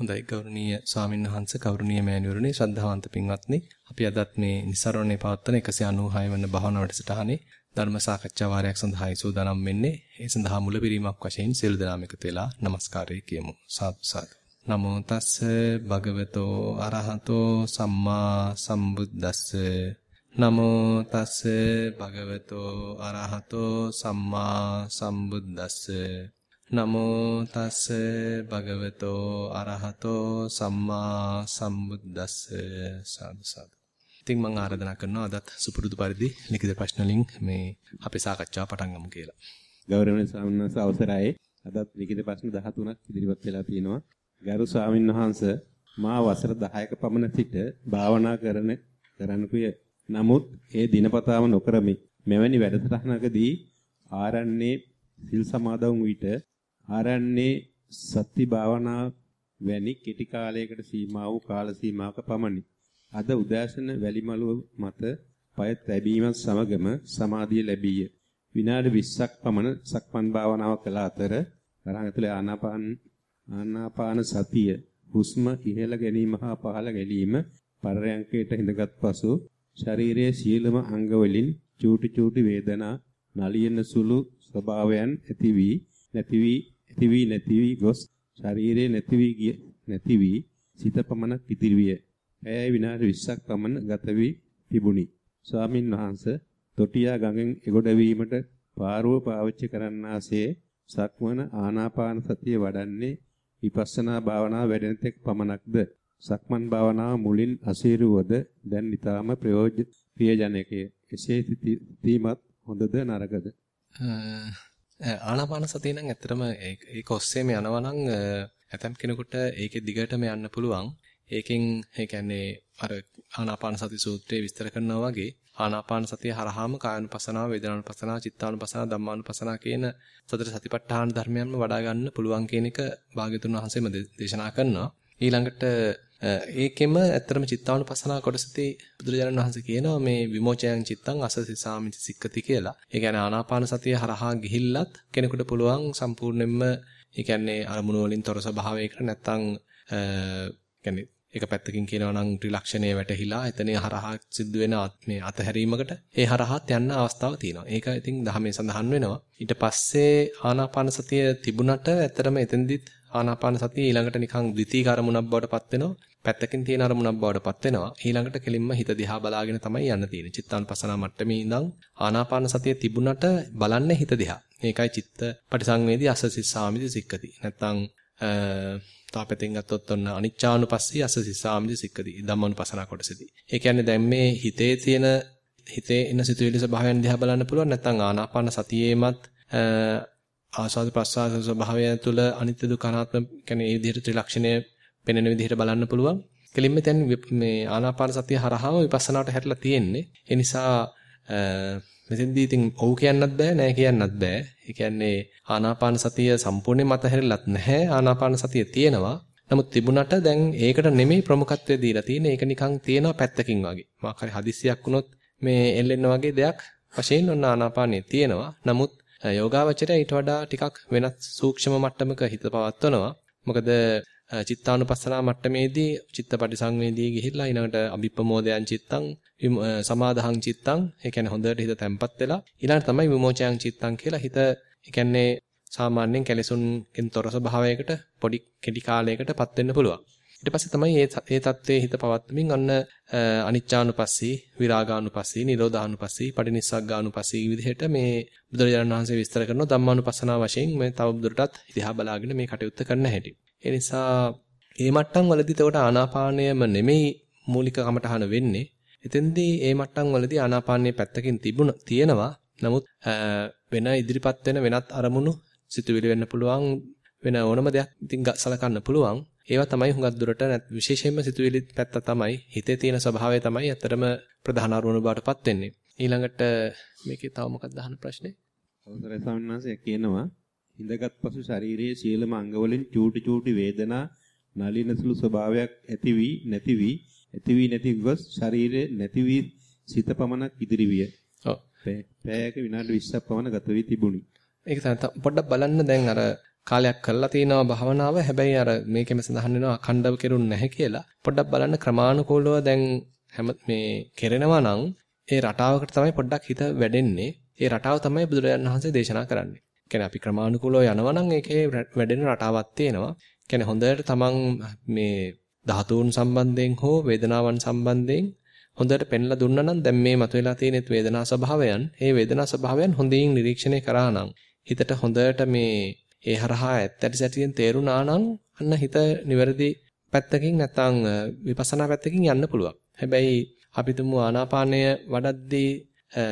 හොඳයි ගෞරවනීය ස්වාමීන් වහන්ස ගෞරවනීය මෑණිවරණි ශ්‍රද්ධාවන්ත පින්වත්නි. අපි අදත් මේ નિසරණේ පවත්වන 196 වන භාවනා වැඩසටහනේ ධර්ම සාකච්ඡා වාරයක් සඳහායි සූදානම් වෙන්නේ. ඒ සඳහා මුලපිරීමක් වශයෙන් සියලු දෙනාම එකතු වෙලා নমස්කාරය කියමු. සාදු සාදු. නමෝ තස්ස භගවතෝ අරහතෝ සම්මා සම්බුද්දස්ස. නමෝ තස්ස භගවතෝ අරහතෝ සම්මා සම්බුද්දස්ස. නමෝ තස්ස භගවතෝ අරහතෝ සම්මා සම්බුද්දස්ස සාදු සාදු. ඉතින් මම ආරාධනා කරනවා අදත් සුපුරුදු පරිදි ලිඛිත ප්‍රශ්න වලින් මේ අපේ සාකච්ඡාව පටන් ගමු කියලා. ගෞරවනීය ස්වාමීන් වහන්සේ අවසරයි. අදත් ලිඛිත ප්‍රශ්න 13ක් ඉදිරිපත් වෙලා තියෙනවා. ගරු ස්වාමීන් වහන්සේ මා වසර 10ක පමණ සිට භාවනා කරන කරන්නකුය. නමුත් ඒ දිනපතාම නොකරමි. මෙවැනි වැඩසටහනකදී ආරන්නේ සිල් සමාදන් විට ආරන්නේ සති භාවනා වැනි කෙටි කාලයකට සීමා වූ කාල සීමාවක පමණි. අද උදෑසන වැලිමලුව මත පය තැබීමත් සමගම සමාධිය ලැබීය. විනාඩි 20ක් පමණ සක්මන් භාවනාව කළ අතර තරංග ඇතුලේ ආනාපාන ආනාපාන සතිය හුස්ම ඉහළ ගැනීම හා පහළ ගැනීම පරයන්කයට හිඳගත් පසු ශරීරයේ සියලුම අංග වලින් චූටි චූටි වේදනා නලියන සුළු ස්වභාවයන් ඇති වී නැති වී ඇති වී නැති වී ගොස් ශරීරයේ නැති වී ගිය නැති වී සිත පමණක් ඉතිරි විය. ඇයයි විනාඩි 20ක් පමණ ගත වී තිබුණි. ස්වාමින් වහන්සේ තොටියා ගඟෙන් එගොඩ වීමට පාරුව පාවිච්චි කරන්නාසේ සක්මන ආනාපාන සතිය වඩන්නේ විපස්සනා භාවනාව වැඩෙන තෙක් පමණක්ද සක්මන් භාවනාව මුලින් අසීරුවද දැන් ඊටාම ප්‍රයෝජනකය. එසේ සිටීමත් හොඳද නරකද? ආනාපාන සතිය නම් ඇත්තටම ඒක ඔස්සේම යනවා නම් ඇතම් කෙනෙකුට ඒකේ දිගටම යන්න පුළුවන්. ඒකෙන් ඒ කියන්නේ අර ආනාපාන සති සූත්‍රයේ විස්තර කරනවා වගේ ආනාපාන සතිය හරහාම කායනුපසනාව, වේදනානුපසනාව, චිත්තානුපසනාව, ධම්මානුපසනාව කියන සතර සතිපට්ඨාන ධර්මයන්ම වඩා ගන්න පුළුවන් කියන එක භාග්‍යතුන් වහන්සේම දේශනා කරනවා. ඊළඟට ඒකෙම ඇත්තටම චිත්තානුපස්සනා කොටසදී බුදුරජාණන් වහන්සේ කියනවා මේ විමෝචයන් චිත්තං අසසි සාමිති සික්කති කියලා. ඒ කියන්නේ ආනාපාන සතිය හරහා ගිහිල්ලත් කෙනෙකුට පුළුවන් සම්පූර්ණයෙන්ම ඒ කියන්නේ අරමුණු වලින් තොර ස්වභාවයකට නැත්තම් කියන්නේ එක පැත්තකින් කියනවා නම් ත්‍රිලක්ෂණය වැටහිලා එතන හරහා සිද්ධ වෙන මේ අතහැරීමකට ඒ හරහාත් යන්න අවස්ථාව තියෙනවා. ඒක ඉතින් දහමේ සඳහන් වෙනවා. ඊට පස්සේ ආනාපාන සතිය තිබුණට ඇත්තටම එතෙන්දිත් ආනාපාන සතිය ඊළඟට නිකන් ද්විතීක අරමුණක් බවට පත් වෙනවා. පැත්තකින් තියෙන අරමුණක් බවට පත් වෙනවා. ඊළඟට කෙලින්ම හිත දිහා බලාගෙන තමයි යන්න තියෙන්නේ. චිත්තානුපසනාව මට්ටමේ ඉඳන් ආනාපාන සතිය තිබුණට බලන්නේ හිත දිහා. මේකයි චිත්ත පටිසංවේදී අසසිස්සාමිති සික්කති. නැත්තම් තාපෙතින් ගත්තොත් ඔන්න අනිච්චානුපස්සී අසසිස්සාමිති සික්කති. ධම්මානුපසනාව කොටසදී. ඒ කියන්නේ දැන් මේ හිතේ තියෙන හිතේ ඉන්න සිතුවිලි ස්වභාවයන් දිහා බලන්න පුළුවන්. නැත්තම් ආනාපාන සතියේමත් ආස්වාද ප්‍රසආස ස්වභාවය තුළ අනිත්‍ය දුක්ඛ අනාත්ම කියන්නේ මේ විදිහට ත්‍රිලක්ෂණය පෙනෙන විදිහට බලන්න පුළුවන්. කෙලින්ම දැන් මේ ආනාපාන සතිය හරහාම විපස්සනාවට හැරිලා තියෙන්නේ. ඒ නිසා මෙතෙන්දී ඉතින් ඔව් කියන්නත් බෑ නෑ කියන්නත් බෑ. ඒ කියන්නේ ආනාපාන සතිය සම්පූර්ණයෙන් මත හැරිලත් නැහැ. ආනාපාන සතිය තියෙනවා. නමුත් තිබුණට දැන් ඒකට නෙමෙයි ප්‍රමුඛත්වය දීලා තියෙන්නේ. ඒක නිකන් තියෙනවා පැත්තකින් වගේ. මොකක් හරි හදිස්සියක් වුණොත් මේ එල්ලෙන්න වගේ දෙයක් වශයෙන් ඔන්න ආනාපානිය තියෙනවා. නමුත් යෝගාවචරය ඊට වඩා ටිකක් වෙනත් සූක්ෂම මට්ටමක හිත පවත්වනවා. මොකද චිත්තානුපස්සනා මට්ටමේදී චිත්තපටි සංවේදී ගිහිල්ලා ඊළඟට අභිප්‍රමෝදයන් චිත්තං සමාදහං චිත්තං ඒ කියන්නේ හොඳට හිත තැම්පත් වෙලා ඊළඟට තමයි විමෝචයන් චිත්තං කියලා හිත ඒ කියන්නේ සාමාන්‍යයෙන් කැලසුන්ගෙන් තොර ස්වභාවයකට පොඩි කෙටි කාලයකටපත් වෙන්න පුළුවන්. ඊට පස්සේ තමයි මේ ඒ தත්ත්වයේ හිත පවත්වමින් අන්න අනිච්චානුපස්සී, විරාගානුපස්සී, නිරෝධානුපස්සී, පටිනිස්සග්ගානුපස්සී විදිහට මේ බුදුරජාණන් වහන්සේ විස්තර කරන ධම්මානුපස්සනා වශයෙන් මේ තව දුරටත් ඉතිහා බලාගෙන මේ කටයුත්ත කරන්න හැටි. ඒ නිසා මේ මට්ටම් වලදී එතකොට ආනාපානයම නෙමෙයි මූලික කමටහන වෙන්නේ. එතෙන්දී මේ මට්ටම් වලදී ආනාපානයේ පැත්තකින් තිබුණ තියෙනවා. නමුත් වෙන ඉදිරිපත් වෙන වෙනත් අරමුණු සිතුවිලි වෙන්න පුළුවන් වෙන ඕනම දෙයක් ඉතින් සලකන්න පුළුවන්. ඒවා තමයි හුඟක් දුරට විශේෂයෙන්ම සිතුවිලි පැත්ත තමයි හිතේ තියෙන ස්වභාවය තමයි ඇත්තටම ප්‍රධාන අරමුණු බවටපත් වෙන්නේ. ඊළඟට මේකේ තව මොකක්ද අහන ප්‍රශ්නේ? අවසරයි ස්වාමීන් කියනවා හිඳගත් පසු ශරීරයේ සියලුම අංගවලින් චූටි චූටි වේදනා නලිනසුළු ස්වභාවයක් ඇති වී නැති වී ඇති වී නැති ගොස් ශරීරයේ නැති වී සිත පමණක් ඉදිරි විය. ඔව්. පැයක විනාඩි 20ක් පමණ ගත වී තිබුණි. ඒක තමයි පොඩ්ඩක් බලන්න දැන් අර කාලයක් කරලා තිනවා භාවනාව. හැබැයි අර මේකෙම සඳහන් වෙනවා අඛණ්ඩව කෙරුන්නේ නැහැ කියලා. පොඩ්ඩක් බලන්න ක්‍රමානුකූලව දැන් හැම මේ කෙරෙනවා නම් ඒ රටාවකට තමයි පොඩ්ඩක් හිත වැඩෙන්නේ. ඒ රටාව තමයි බුදුරජාණන් වහන්සේ දේශනා කරන්නේ. කියන්නේ අපි ක්‍රමානුකූලව යනවා නම් ඒකේ වැඩෙන රටාවක් තියෙනවා. කියන්නේ හොඳට තමන් මේ ධාතුන් සම්බන්ධයෙන් හෝ වේදනාවන් සම්බන්ධයෙන් හොඳට පෙන්ලා දුන්නා නම් දැන් මේ මතුවලා තියෙන වේදනා ස්වභාවයන්, මේ වේදනා ස්වභාවයන් හොඳින් නිරීක්ෂණය කරා නම් හිතට හොඳට මේ ඒ හරහා ඇත්තට සැටියෙන් තේරුණා නම් අන්න හිත නිවැරදි පැත්තකින් නැත්නම් විපස්සනා පැත්තකින් යන්න පුළුවන්. හැබැයි අපි තුමු ආනාපානය වඩද්දී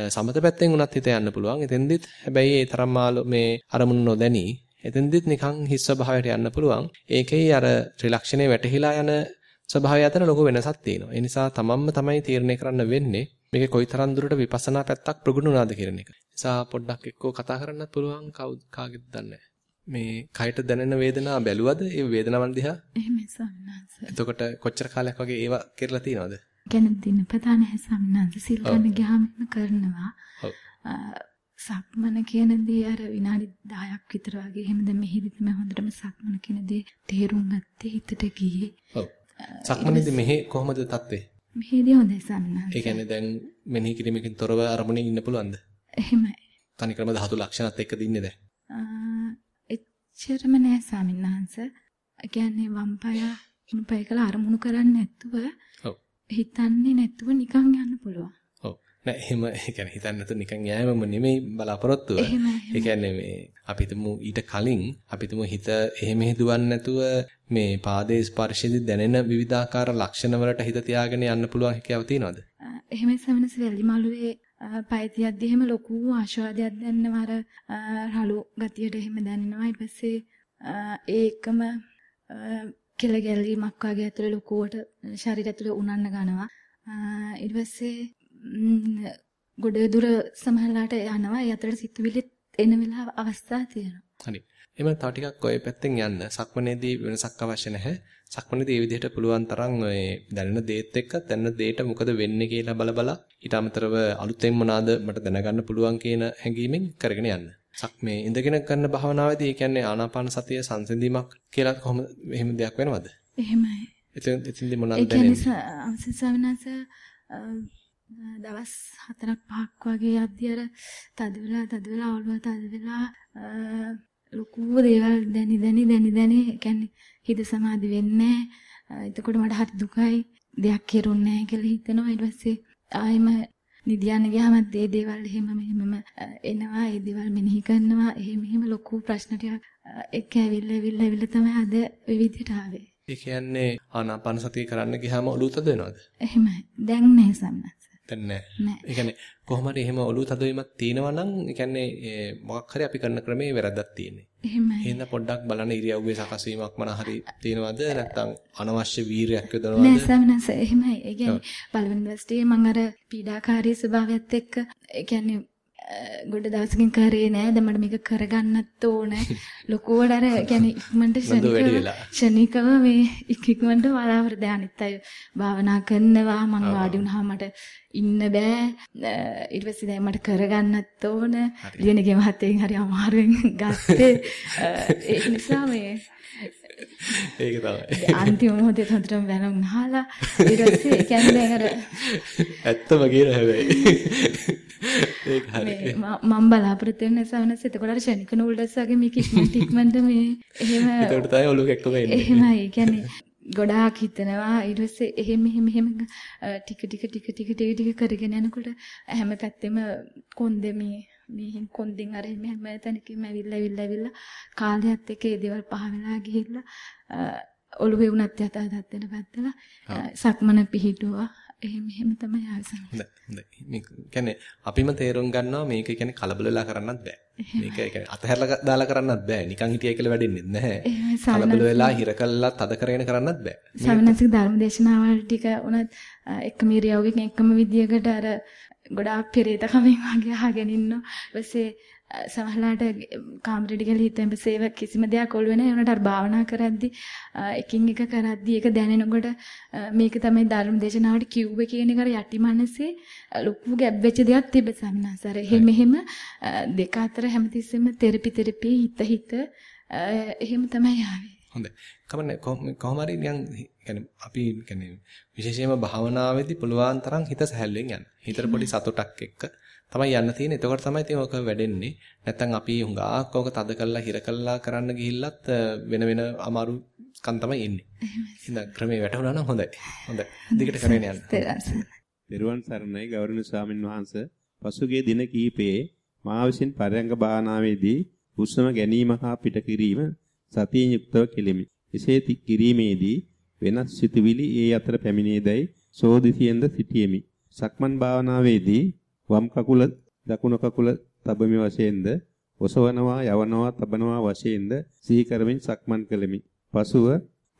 සමත පැත්තෙන් උනත් හිත යන්න පුළුවන්. එතෙන්දිත් හැබැයි ඒ තරම් මේ අරමුණු නොදැනි එතෙන්දිත් නිකන් හිස් ස්වභාවයට යන්න පුළුවන්. ඒකේ අර ත්‍රිලක්ෂණේ වැටහිලා යන ස්වභාවය අතර ලොකු වෙනසක් තියෙනවා. ඒ නිසා තමන්ම තමයි තීරණය කරන්න වෙන්නේ මේක කොයිතරම් දුරට විපස්සනා පැත්තක් ප්‍රගුණ වුණාද කියන එක. නිසා පොඩ්ඩක් එක්කෝ කතා කරන්නත් පුළුවන් කවුද කාගෙද දන්නේ මේ කයට දැනෙන වේදනාව බැලුවද? ඒ වේදනාවන් දිහා? එහෙමයි සම්මාස. එතකොට කොච්චර කාලයක් වගේ ඒවා කරලා තියෙනවද? ගැන දිනපතා නැහැ සම්මාස. සිල් ගන්න ගියාම කරනවා. ඔව්. සක්මන කියන දේ අර විනාඩි 10ක් විතර වගේ එහෙම දැන් මෙහිදිත් මම හොඳටම සක්මන කියන දේ තේරුම් ගත්තේ හිතට ගියේ. ඔව්. සක්මනේදී මෙහි කොහොමද තත්ත්වේ? මෙහිදී හොඳයි සම්මාස. ඒ කියන්නේ දැන් මෙනෙහි කිරීමකින් තොරව අරමුණේ ඉන්න පුළුවන්ද? එහෙමයි. තනිකරම ධාතු ලක්ෂණත් එක්ක දින්නේ දැන්. එච්චරම නෑ ස්වාමීන් වහන්සේ. කියන්නේ වම් පාය මුපය කළ අරමුණු කරන්නේ නැතුව. හිතන්නේ නැතුව නිකන් යන්න පුළුවන්. ඔව්. නෑ එහෙම ඒ කියන්නේ හිතන්නේ නැතුව නිකන් යෑමම නෙමෙයි බලාපොරොත්තුව. ඒ කියන්නේ මේ අපි තුමු ඊට කලින් අපි තුමු හිත එහෙම හිතුවන්නේ නැතුව මේ පාදයේ ස්පර්ශයේදී දැනෙන විවිධාකාර ලක්ෂණ වලට හිත තියාගෙන යන්න පුළුවන් හැකියාව තියෙනවද? එහෙම සමනස වැලි මළුවේ පය තියද්දි එහෙම ලොකු ආශාදයක් දැනෙනවා. අර රළු ගතියට එහෙම දැනෙනවා. ඊට පස්සේ ඒකම කෙල ගැලීමක් වගේ ඇතුලේ ලොකුවට ශරීරය ඇතුලේ උනන්න ගන්නවා ඊට පස්සේ ගොඩ දුර සමහරලාට යනවා. ඒ අතරට සිතුවිලි එන වෙලාව අවස්ථා තියෙනවා. හරි. එහෙනම් තව ටිකක් ඔය පැත්තෙන් යන්න. සක්මනේදී වෙනසක් අවශ්‍ය නැහැ. සක්මනේදී මේ විදිහට පුළුවන් තරම් ඔය දැනෙන දේත් එක්ක දැනෙන දේට මොකද වෙන්නේ කියලා බල බල ඊට අමතරව අලුතෙන් මොනවාද මට දැනගන්න පුළුවන් කියන හැඟීමෙන් කරගෙන යන්න. සක් මේ ඉඳගෙන කරන භාවනාවේදී ඒ කියන්නේ ආනාපාන සතිය සංසිඳීමක් කියලා කොහොම එහෙම දෙයක් වෙනවද? එහෙමයි. එතෙන් එතෙන්දී මොනවද දැනෙන්නේ? ඒ කියන්නේ දවස් 4ක් 5ක් වගේ යද්දී අර තද වෙලා තද වෙලා ඔළුව තද වෙලා ලොකු දේවල් දැනි දැනි දැනි දැනි. කියන්නේ හිත සමාධි වෙන්නේ එතකොට මට හරි දුකයි. දෙයක් කෙරුන්නේ නැහැ කියලා හිතෙනවා. ඊට පස්සේ ආයෙම නිදියන්න ගියාම ඒ දේවල් එහෙම මෙහෙමම එනවා. ඒ දේවල් මෙනෙහි කරනවා. එහෙම එහෙම ලොකු ප්‍රශ්න ටිකක් එක්ක ඇවිල්ලා ඇවිල්ලා ඇවිල්ලා තමයි අද විවිධයට ආවේ. ඒ කියන්නේ ආනාපාන සතිය කරන්න ගියාම ඔළුව තද වෙනවද එහෙමයි. දැන් නැහැ සම්මත දැන් නැහැ ඒ කියන්නේ කොහොම හරි එහෙම ඔළුව තද වීමක් තියෙනවා නම් ඒ කියන්නේ මොකක් හරි අපි කරන ක්‍රමේ වැරද්දක් තියෙන්නේ එහෙමයි. එහෙනම් පොඩ්ඩක් බලන්න ඉරියව්වේ සකස් වීමක් මොන හරි තියෙනවද නැත්නම් අනවශ්‍ය වීරයක් යොදනවද? නෑ සමනස එහෙමයි. ඒ කියන්නේ පළවෙනි දවසේ මම අර පීඩාකාරී ස්වභාවයත් එක්ක ඒ කියන්නේ ගොඩ දවසකින් කරේ නෑ. දැන් මට මේක කරගන්නත් ඕන. ලොකුවට අර කියන්නේ ඉක්මනට ශනිකව මේ ඉක්මනට බලාපොරොත්තු දැන් අනිත් අය භාවනා කරනවා. මම වාඩි වුණාම මට ඉන්න බෑ. ඊට පස්සේ දැන් මට කරගන්නත් ඕන. ලියනගේ මහත්තයෙන් හරි අමාරුවෙන් ගත්තේ. ඒ නිසා මේ ඒක තමයි. අන්තිම මොහොතේ හොඳටම වැනුම් අහලා ඊට පස්සේ කියන්නේ අර ඇත්තම කියන හැබැයි. ඒක හරි. මම බලාපොරොත්තු වෙන සවනස් එතකොට අර ශනික නූඩල්ස් වගේ මේක ඉක්මනට ඉක්මනට මේ එහෙම ඒකට තමයි ඔලුව එක්කම එන්නේ. එහෙමයි. කියන්නේ ගොඩාක් හිතනවා ඊට පස්සේ එහෙම එහෙම එහෙම ටික ටික ටික ටික ටික ටික කරගෙන යනකොට හැම පැත්තෙම කොන්දෙමේ මෙහෙන් කොන්දෙන් අර එහෙම හැම තැනකින්ම ඇවිල්ලා ඇවිල්ලා ඇවිල්ලා කාලයත් එක්ක ඒ දේවල් පහ වෙලා ගිහිල්ලා ඔළුවේ උනත් යටහත් වෙන පැත්තලා සක්මන පිහිටුවා එහෙම එහෙම තමයි ආසම. අපිම තේරුම් ගන්නවා මේක කියන්නේ කලබල වෙලා කරන්නත් බෑ. මේක කියන්නේ අතහැරලා දාලා කරන්නත් බෑ. නිකන් හිටියයි කියලා වැඩෙන්නේ නැහැ. කලබල වෙලා හිර කළා තද කරගෙන කරන්නත් බෑ. සවනසික ධර්මදේශනාවල් ටික උනත් එකම ඉරියව්වකින් එකම විදියකට අර ගොඩාක් පෙරේත කමින් වගේ අහගෙන ඉන්නවා. ඊපස්සේ සමහරලාට කාමරෙට ගිහලා හිතෙන් සේව කිසිම දෙයක් ඔළුවේ නැහැ. උනට අර භාවනා කරද්දි එකින් එක කරද්දි ඒක දැනෙනකොට මේක තමයි ධර්ම දේශනාවට කිව්වේ කියන එක අර යටිමනසේ ලොකු ගැබ් වෙච්ච දෙයක් තිබෙ සම්නාසර. එහෙම එහෙම දෙක අතර හැමතිස්සෙම තෙරපි තෙරපි හිත හිත එහෙම තමයි ආවේ. හොඳයි. කමන්නේ කොහොම හරි නිකන් يعني අපි يعني විශේෂයෙන්ම භාවනාවේදී පුළුවන් තරම් හිත සැහැල්ලුවෙන් යන්න. හිතට පොඩි සතුටක් එක්ක තමයි යන්න තියෙන්නේ. එතකොට තමයි ඉතින් ඔක වැඩෙන්නේ. නැත්තම් අපි හුඟක් ඔක තද කළා හිර කළා කරන්න ගිහිල්ලත් වෙන වෙන අමාරු කන් තමයි එන්නේ. එහෙනම් ක්‍රමේ වැටුණා නම් හොඳයි. හොඳයි. දිගට කරගෙන යන්න. පෙරුවන් සරණයි ගෞරවනීය ස්වාමින් වහන්සේ පසුගිය දින කිහිපයේ මා විසින් පරයන්ක භාවනාවේදී හුස්ම ගැනීම හා පිට කිරීම සතියෙන් යුක්තව කෙලිමි. එසේ කිරීමේදී වෙනස් සිතුවිලි ඒ අතර පැමිණේදයි සෝදිසියෙන්ද සිටියෙමි. සක්මන් භාවනාවේදී වම් කකුල දකුණු කකුල තබමි වශයෙන්ද ඔසවනවා යවනවා තබනවා වශයෙන්ද සිහි කරමින් සක්මන් කළෙමි. පසුව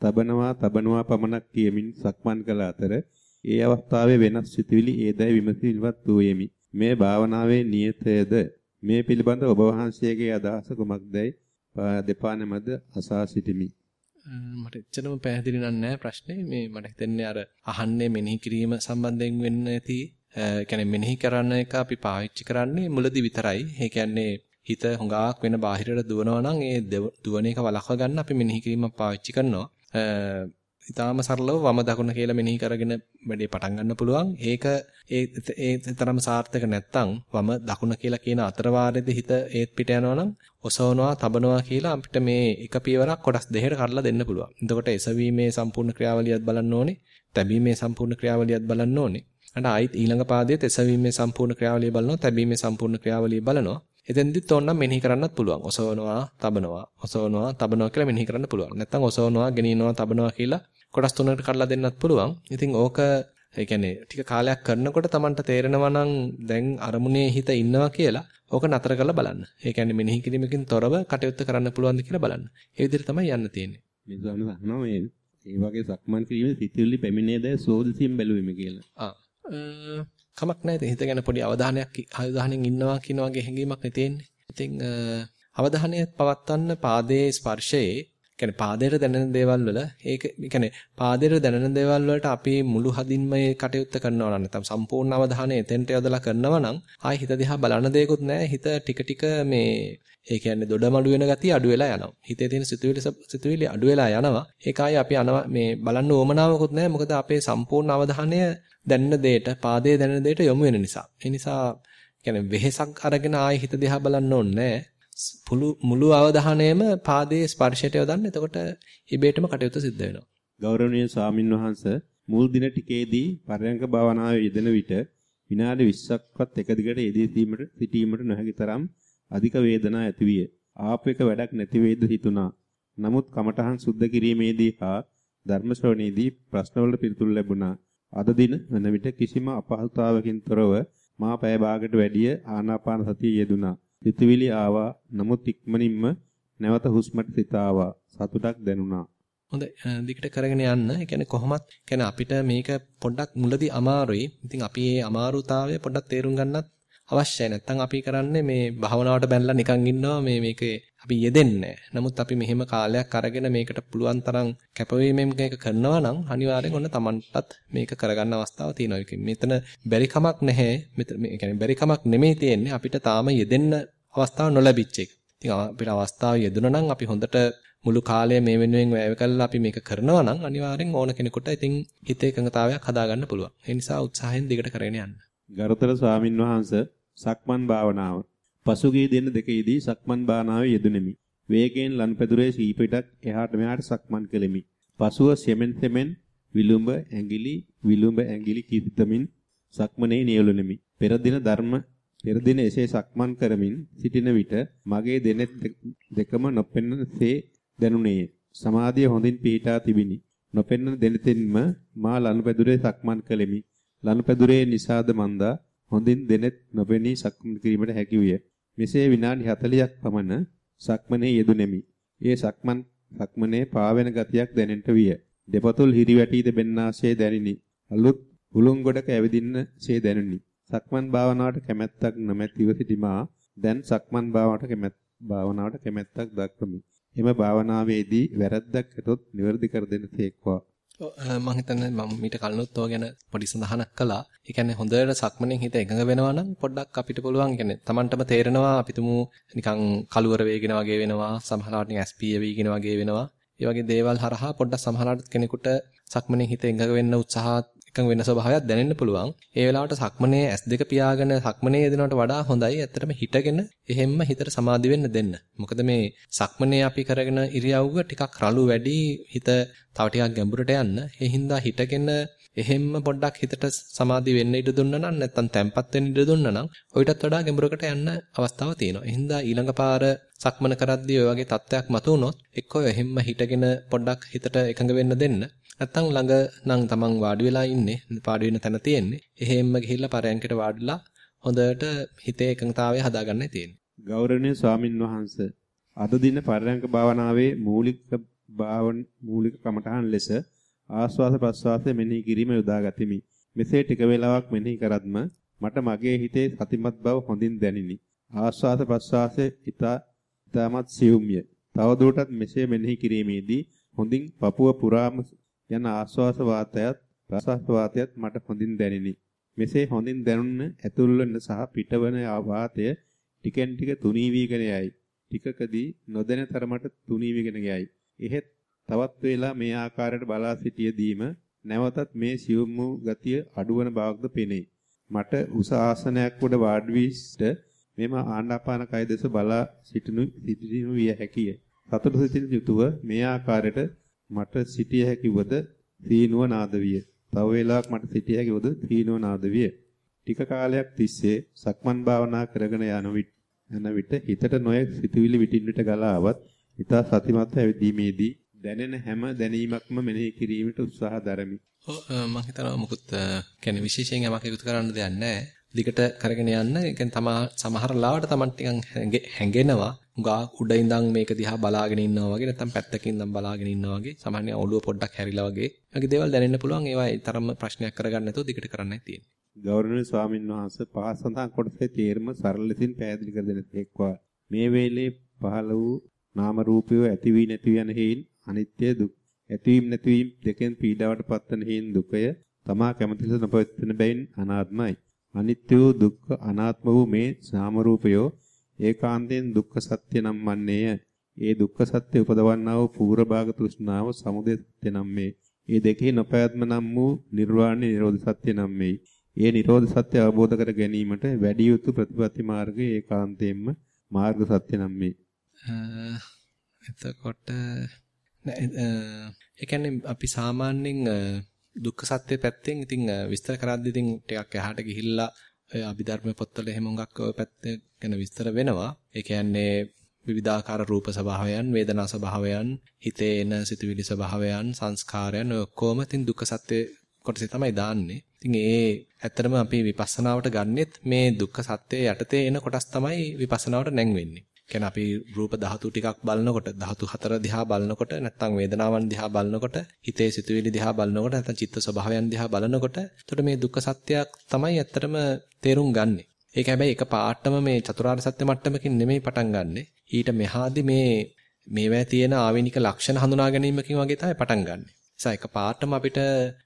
තබනවා තබනවා පමණක් කියමින් සක්මන් කළ අතර ඒ අවස්ථාවේ වෙනස් සිතුවිලි ඒදයි විමසිලිවත් වූයෙමි. මේ භාවනාවේ නියතයද මේ පිළිබඳ ඔබ වහන්සේගේ අදහස කුමක්දයි දෙපා නැමද අසා සිටිමි. මට එච්චරම පැහැදිලි නෑ ප්‍රශ්නේ මේ මට හිතෙන්නේ අර අහන්නේ මෙනෙහි කිරීම සම්බන්ධයෙන් වෙන්න ඇති ඒ මෙනෙහි කරන එක අපි පාවිච්චි කරන්නේ මුලදි විතරයි. ඒ කියන්නේ හිත හුඟක් වෙන බාහිරට දුවනවා නම් ඒ දුවන එක වළක්වා ගන්න අපි මෙනෙහි කිරීමක් පාවිච්චි කරනවා. ඊටාම සරලව වම දකුණ කියලා මෙනෙහි කරගෙන වැඩේ පටන් ගන්න පුළුවන්. ඒක ඒ ඒ තරම සාර්ථක නැත්තම් වම දකුණ කියලා කියන අතරවාරයේදී හිත ඒත් පිට යනවා නම් ඔසවනවා, තබනවා කියලා අපිට මේ එක පියවරක් කොටස් දෙකකට කඩලා දෙන්න පුළුවන්. එතකොට එසවීමේ සම්පූර්ණ ක්‍රියාවලියත් බලන්න ඕනේ. තැබීමේ සම්පූර්ණ ක්‍රියාවලියත් බලන්න ඕනේ. අන්න ආයිත් ඊළඟ පාදයේ එසවීමේ සම්පූර්ණ ක්‍රියාවලිය බලනවා, තැබීමේ සම්පූර්ණ ක්‍රියාවලිය බලනවා. එතෙන්දිත් ඕනනම් මෙනෙහි කරන්නත් පුළුවන්. ඔසවනවා, තබනවා, ඔසවනවා, තබනවා කියලා මෙනෙහි කරන්න පුළුවන්. නැත්නම් ඔසවනවා, ගෙනියනවා, තබනවා කියලා කොටස් තුනකට කඩලා දෙන්නත් පුළුවන්. ඉතින් ඕක ඒ කියන්නේ ටික කාලයක් කරනකොට Tamanට තේරෙනවා නම් දැන් අරමුණේ හිත ඉන්නවා කියලා ඕක නතර කරලා බලන්න. ඒ කියන්නේ මෙනෙහි කිරීමකින් තොරව කටයුත්ත කරන්න පුළුවන්ද කියලා බලන්න. ඒ විදිහට තමයි යන්න තියෙන්නේ. මේ ස්වාමීන් වහන්සේ මේ ඒ වගේ සක්මන් කිරීමේ සිතුවිලි පැමිණේද සෝදිසියෙන් බැලුවෙමි කියලා. ආ කමක් නැහැ. හිත ගැන පොඩි අවධානයක් අවධානයෙන් ඉන්නවා කියන වගේ හැඟීමක් නේ තියෙන්නේ. ඉතින් අවධානය පවත්වන්න පාදයේ ස්පර්ශයේ කියන්නේ පාදයට දැනෙන දේවල් වල ඒක කියන්නේ පාදයට දැනෙන දේවල් වලට අපි මුළු හදින්ම මේ කටයුත්ත කරනවා නම් නැත්නම් සම්පූර්ණ අවධානය එතෙන්ට යොදලා කරනවා නම් ආයි හිත දිහා බලන දෙයක්වත් නැහැ. හිත ටික ටික මේ ඒ කියන්නේ දොඩමඩු වෙන ගතිය අඩු වෙලා යනවා. හිතේ තියෙන සිතුවිලි සිතුවිලි අඩු වෙලා යනවා. ඒක ආයි අපි අනවා මේ බලන්න ඕමනාවකුත් නැහැ. මොකද අපේ සම්පූර්ණ අවධානය දැනෙන දෙයට පාදයේ දැනෙන දෙයට යොමු වෙන නිසා. ඒ නිසා කියන්නේ වෙහෙසක් අරගෙන ආයි හිත දිහා බලන්න ඕනේ නැහැ. මුළු අවධානයම පාදයේ ස්පර්ශයට යොදන්න. එතකොට ඉබේටම කටයුතු සිද්ධ වෙනවා. ගෞරවනීය ස්වාමින් වහන්සේ මුල් දින ටිකේදී පරයන්ක භාවනාවේ යෙදෙන විට විනාඩි 20ක්වත් එක දිගට යෙදී සිටීමට සිටීමට නොහැකි තරම් අධික වේදනා ඇතිවිය. ආපු එක වැඩක් නැති වේද හිතුණා. නමුත් කමඨහන් සුද්ධ කිරීමේදී හා ධර්ම ශ්‍රවණයේදී ප්‍රශ්නවලට පිළිතුරු ලැබුණා. අද දින වන විට කිසිම අපහසුතාවකින් තොරව මා පැය භාගයට වැඩිය ආනාපාන සතිය යෙදුණා. සිතුවිලි ආවා. නමුත් ඉක්මනින්ම නැවත හුස්මට සිත ආවා. සතුටක් දැනුණා. හොඳයි. දිගට කරගෙන යන්න. ඒ කියන්නේ කොහොමත් කියන්නේ අපිට මේක පොඩ්ඩක් මුලදී අමාරුයි. ඉතින් අපි මේ අමාරුතාවය පොඩ්ඩක් තේරුම් ගන්නත් අවශ්‍යයි. නැත්නම් අපි කරන්නේ මේ භාවනාවට බැනලා නිකන් ඉන්නවා මේ මේකේ අපි යෙදෙන්නේ නමුත් අපි මෙහෙම කාලයක් අරගෙන මේකට පුළුවන් තරම් කැපවීමෙන් මේක කරනවා නම් අනිවාර්යෙන් ඔන්න Tamanටත් මේක කරගන්න අවස්ථාවක් තියෙනවා. ඒක මෙතන බැරි කමක් නැහැ. මෙතන මේ කියන්නේ බැරි කමක් නෙමෙයි තියෙන්නේ. අපිට තාම යෙදෙන්න අවස්ථාව නොලැබිච්ච එක. ඉතින් අපිට අවස්ථාව යෙදුණා නම් අපි හොඳට මුළු කාලය මේ වෙනුවෙන් වැය කළා අපි මේක කරනවා නම් අනිවාර්යෙන් ඕන කෙනෙකුට ඉතින් හිත එකඟතාවයක් හදාගන්න පුළුවන්. ඒ නිසා උත්සාහයෙන් දිගට කරගෙන යන්න. ගරුතර ස්වාමින් වහන්සේ සක්මන් භාවනාව. පසුගිය දින දෙකෙහිදී සක්මන් භාවනාවේ යෙදුණෙමි. වේගයෙන් ලන්පැදුරේ සීපිටක් එහාට මෙහාට සක්මන් කෙලෙමි. පසුව සෙමෙන් සෙමෙන් විලුඹ ඇඟිලි විලුඹ ඇඟිලි කිසිතමින් සක්මනේ නියලුණෙමි. පෙර දින ධර්ම පෙර දින එසේ සක්මන් කරමින් සිටින විට මගේ දෙනෙත් දෙකම නොපෙනෙනසේ දැනුණේ. සමාධිය හොඳින් පිහිටා තිබිනි. නොපෙනෙන දෙනෙතින්ම මා ලනුපැදුරේ සක්මන් කළෙමි. ලනුපැදුරේ නිසාද මන්දා හොඳින් දෙනෙත් නොපෙනී සක්මන් කිරීමට හැකි විය. මෙසේ විනාඩි 40ක් පමණ සක්මනේ යෙදුණෙමි. ඒ සක්මන් සක්මනේ පාවෙන ගතියක් දැනෙන්නට විය. දෙපතුල් හිරිවැටි දෙබෙන්නාසේ දැනිනි. අලුත් හුලුම් ගොඩක ඇවිදින්නසේ දැනුනි. සක්මන් භාවනාවට කැමැත්තක් නොමැතිව සිටිමා දැන් සක්මන් භාවනාවට කැමැත් භාවනාවට කැමැත්තක් දක්වමි. එම භාවනාවේදී වැරද්දක් ඇතොත් නිවැරදි කර දෙන්න තේක්වා. මම හිතන්නේ මම මීට කලිනුත් ඔය ගැන පොඩි සඳහනක් කළා. ඒ කියන්නේ හොඳට සක්මණෙන් හිත එකඟ වෙනවා නම් පොඩ්ඩක් අපිට පුළුවන් කියන්නේ Tamanටම තේරෙනවා අපි තුමු නිකන් කලුවර වේගෙන වගේ වෙනවා. සමහරවිට නිකන් ස්පීය වේගෙන වගේ වෙනවා. ඒ වගේ දේවල් හරහා පොඩ්ඩක් සමහරවිට කෙනෙකුට සක්මණෙන් හිත එකඟ වෙන්න උත්සාහත් එකඟ වෙන ස්වභාවයක් දැනෙන්න පුළුවන්. ඒ වෙලාවට සක්මනේ S2 පියාගෙන සක්මනේ යෙදෙනවට වඩා හොඳයි. ඇත්තටම හිටගෙන එහෙම්ම හිතට සමාධි වෙන්න දෙන්න. මොකද මේ සක්මනේ අපි කරගෙන ඉරියව්ව ටිකක් රළු වැඩි හිත තව ටිකක් ගැඹුරට යන්න. ඒ හින්දා හිටගෙන එහෙම්ම පොඩ්ඩක් හිතට සමාධි වෙන්න ඉඩ දුන්නා නම් නැත්තම් තැම්පත් වෙන්න ඉඩ දුන්නා නම් ඔయితත් වඩා ගැඹුරකට යන්න අවස්ථාවක් තියෙනවා. ඒ හින්දා ඊළඟ පාර සක්මන කරද්දී ඔය වගේ තත්ත්වයක් මතුවුනොත් එක්කෝ එහෙම්ම හිටගෙන පොඩ්ඩක් හිතට එකඟ වෙන්න දෙන්න. නැත්තම් ළඟ නම් තමන් වාඩි වෙලා ඉන්නේ වාඩි වෙන තැන තියෙන්නේ. එහෙම්ම ගිහිල්ලා පරයන්කට වාඩිලා හොඳට හිතේ එකඟතාවය හදාගන්නයි තියෙන්නේ. ගෞරවනීය ස්වාමින් වහන්සේ අද දින පරයන්ක භාවනාවේ මූලික භාවන මූලික කමඨහන් ලෙස ආස්වාද ප්‍රස්වාසය මෙනෙහි කිරීම යොදා ගතිමි. මෙසේ ටික වේලාවක් මෙනෙහි කරත්ම මට මගේ හිතේ සතිමත් බව හොඳින් දැනිනි. ආස්වාද ප්‍රස්වාසය ඊතා ඊ타මත් සියුම්ය. තවදුරටත් මෙසේ මෙනෙහි කිරීමේදී හොඳින් පපුව පුරාම යන ආශ්වාස වාතයත් ප්‍රශ්වාස වාතයත් මට හොඳින් දැනිනි. මෙසේ හොඳින් දැනුන්න ඇතුල් වෙන සහ පිටවන වාතය ටිකෙන් ටික තුනී වීගෙන යයි. ටිකකදී නොදැන තරමට තුනී වීගෙන යයි. එහෙත් තවත් වේලා මේ ආකාරයට බලා සිටියදීම නැවතත් මේ සියුම් වූ ගතිය අඩුවන බවක්ද පෙනේ. මට උස ආසනයක් උඩ වාඩි වීට මෙම ආනාපාන කය දෙස බලා සිටිනු සිටිනු විය හැකිය. සතුට සිතින් යුතුව මේ ආකාරයට මට සිටිය හැකිවද සීනුව නාද විය. තව වේලාවක් මට සිටිය හැකිවද සීනුව නාද විය. ටික කාලයක් තිස්සේ සක්මන් භාවනා කරගෙන යන විට යන විට හිතට නොයෙක් සිතුවිලි විටින් විට ගලා ආවත් හිතා සතිමත් ඇවිදීමේදී දැනෙන හැම දැනීමක්ම මෙනෙහි කිරීමට උත්සාහ දරමි. ඔව් මම හිතනවා මොකුත් කියන්නේ විශේෂයෙන් යමක් එකතු කරන්න දෙයක් නැහැ. දිගට කරගෙන යන්න. ඒ කියන්නේ සමහර ලාවට Taman ටිකන් හැංගෙනවා. ගා උඩ ඉඳන් මේක දිහා බලාගෙන ඉන්නවා වගේ නැත්නම් පැත්තකින් ඉඳන් බලාගෙන ඉන්නවා වගේ සාමාන්‍ය ඔළුව පොඩ්ඩක් හැරිලා වගේ. වගේ දේවල් දැනෙන්න පුළුවන්. ඒවා ඒ තරම්ම ප්‍රශ්නයක් කරගන්න නැතුව දිගට කරන්නයි තියෙන්නේ. ගෞරවනීය ස්වාමින් වහන්සේ පහ සඳහන් කොටසේ තේරුම සරල ලෙසින් පැහැදිලි කර දෙන තෙක්වා මේ වේලේ පහළ වූ නාම රූපය ඇති වී නැති යන හේයින් අනිත්‍ය දුක් ඇතිවීම නැතිවීම දෙකෙන් පීඩාවට පත්වන හේයින් දුකය තමා කැමති ලෙස නොපවතින බැවින් අනාත්මයි අනිත්‍ය වූ දුක්ඛ අනාත්ම වූ මේ නාම රූපයෝ ඒකාන්තයෙන් දුක්ඛ සත්‍ය නම් වන්නේය. ඒ දුක්ඛ සත්‍ය උපදවන්නා වූ පූර්ව භාග තෘෂ්ණාව සමුදය සත්‍ය නම් මේ. ඒ දෙකේ නොපැවැත්ම නම් වූ නිර්වාණ නිරෝධ සත්‍ය නම් මේ. ඒ නිරෝධ සත්‍ය අවබෝධ කර ගැනීමට වැඩි යුතු ප්‍රතිපත්ති මාර්ගය ඒකාන්තයෙන්ම මාර්ග සත්‍ය නම් මේ. එතකොට ඒ කියන්නේ අපි සාමාන්‍යයෙන් දුක්ඛ සත්‍ය පැත්තෙන් ඉතින් විස්තර කරද්දී ඉතින් ටිකක් එහාට ගිහිල්ලා ඔය අභිධර්ම පොත්වල එහෙම හුඟක් ඔය පැත්ත ගැන විස්තර වෙනවා. ඒ කියන්නේ විවිධාකාර රූප ස්වභාවයන්, වේදනා ස්වභාවයන්, හිතේ එන සිතුවිලි ස්වභාවයන්, සංස්කාරයන් ඔය ඔක්කොම තින් දුක්ඛ සත්‍ය කොටසේ තමයි දාන්නේ. ඉතින් ඒ ඇත්තටම අපි විපස්සනාවට ගන්නෙත් මේ දුක්ඛ සත්‍ය යටතේ එන කොටස් තමයි විපස්සනාවට නැංවෙන්නේ. කියන්නේ අපි රූප ධාතු ටිකක් බලනකොට ධාතු හතර දිහා බලනකොට නැත්නම් වේදනාවන් දිහා බලනකොට හිතේ සිතුවිලි දිහා බලනකොට නැත්නම් චිත්ත ස්වභාවයන් දිහා බලනකොට එතකොට මේ දුක්ඛ සත්‍යයක් තමයි ඇත්තටම තේරුම් ගන්නෙ. ඒක හැබැයි එක පාටම මේ චතුරාර්ය සත්‍ය මට්ටමකින් නෙමෙයි පටන් ගන්නෙ. ඊට මෙහාදී මේ මේවැ තියෙන ආවෙනික ලක්ෂණ හඳුනා ගැනීමකින් වගේ තමයි පටන් ගන්නෙ. නිසා එක පාටම අපිට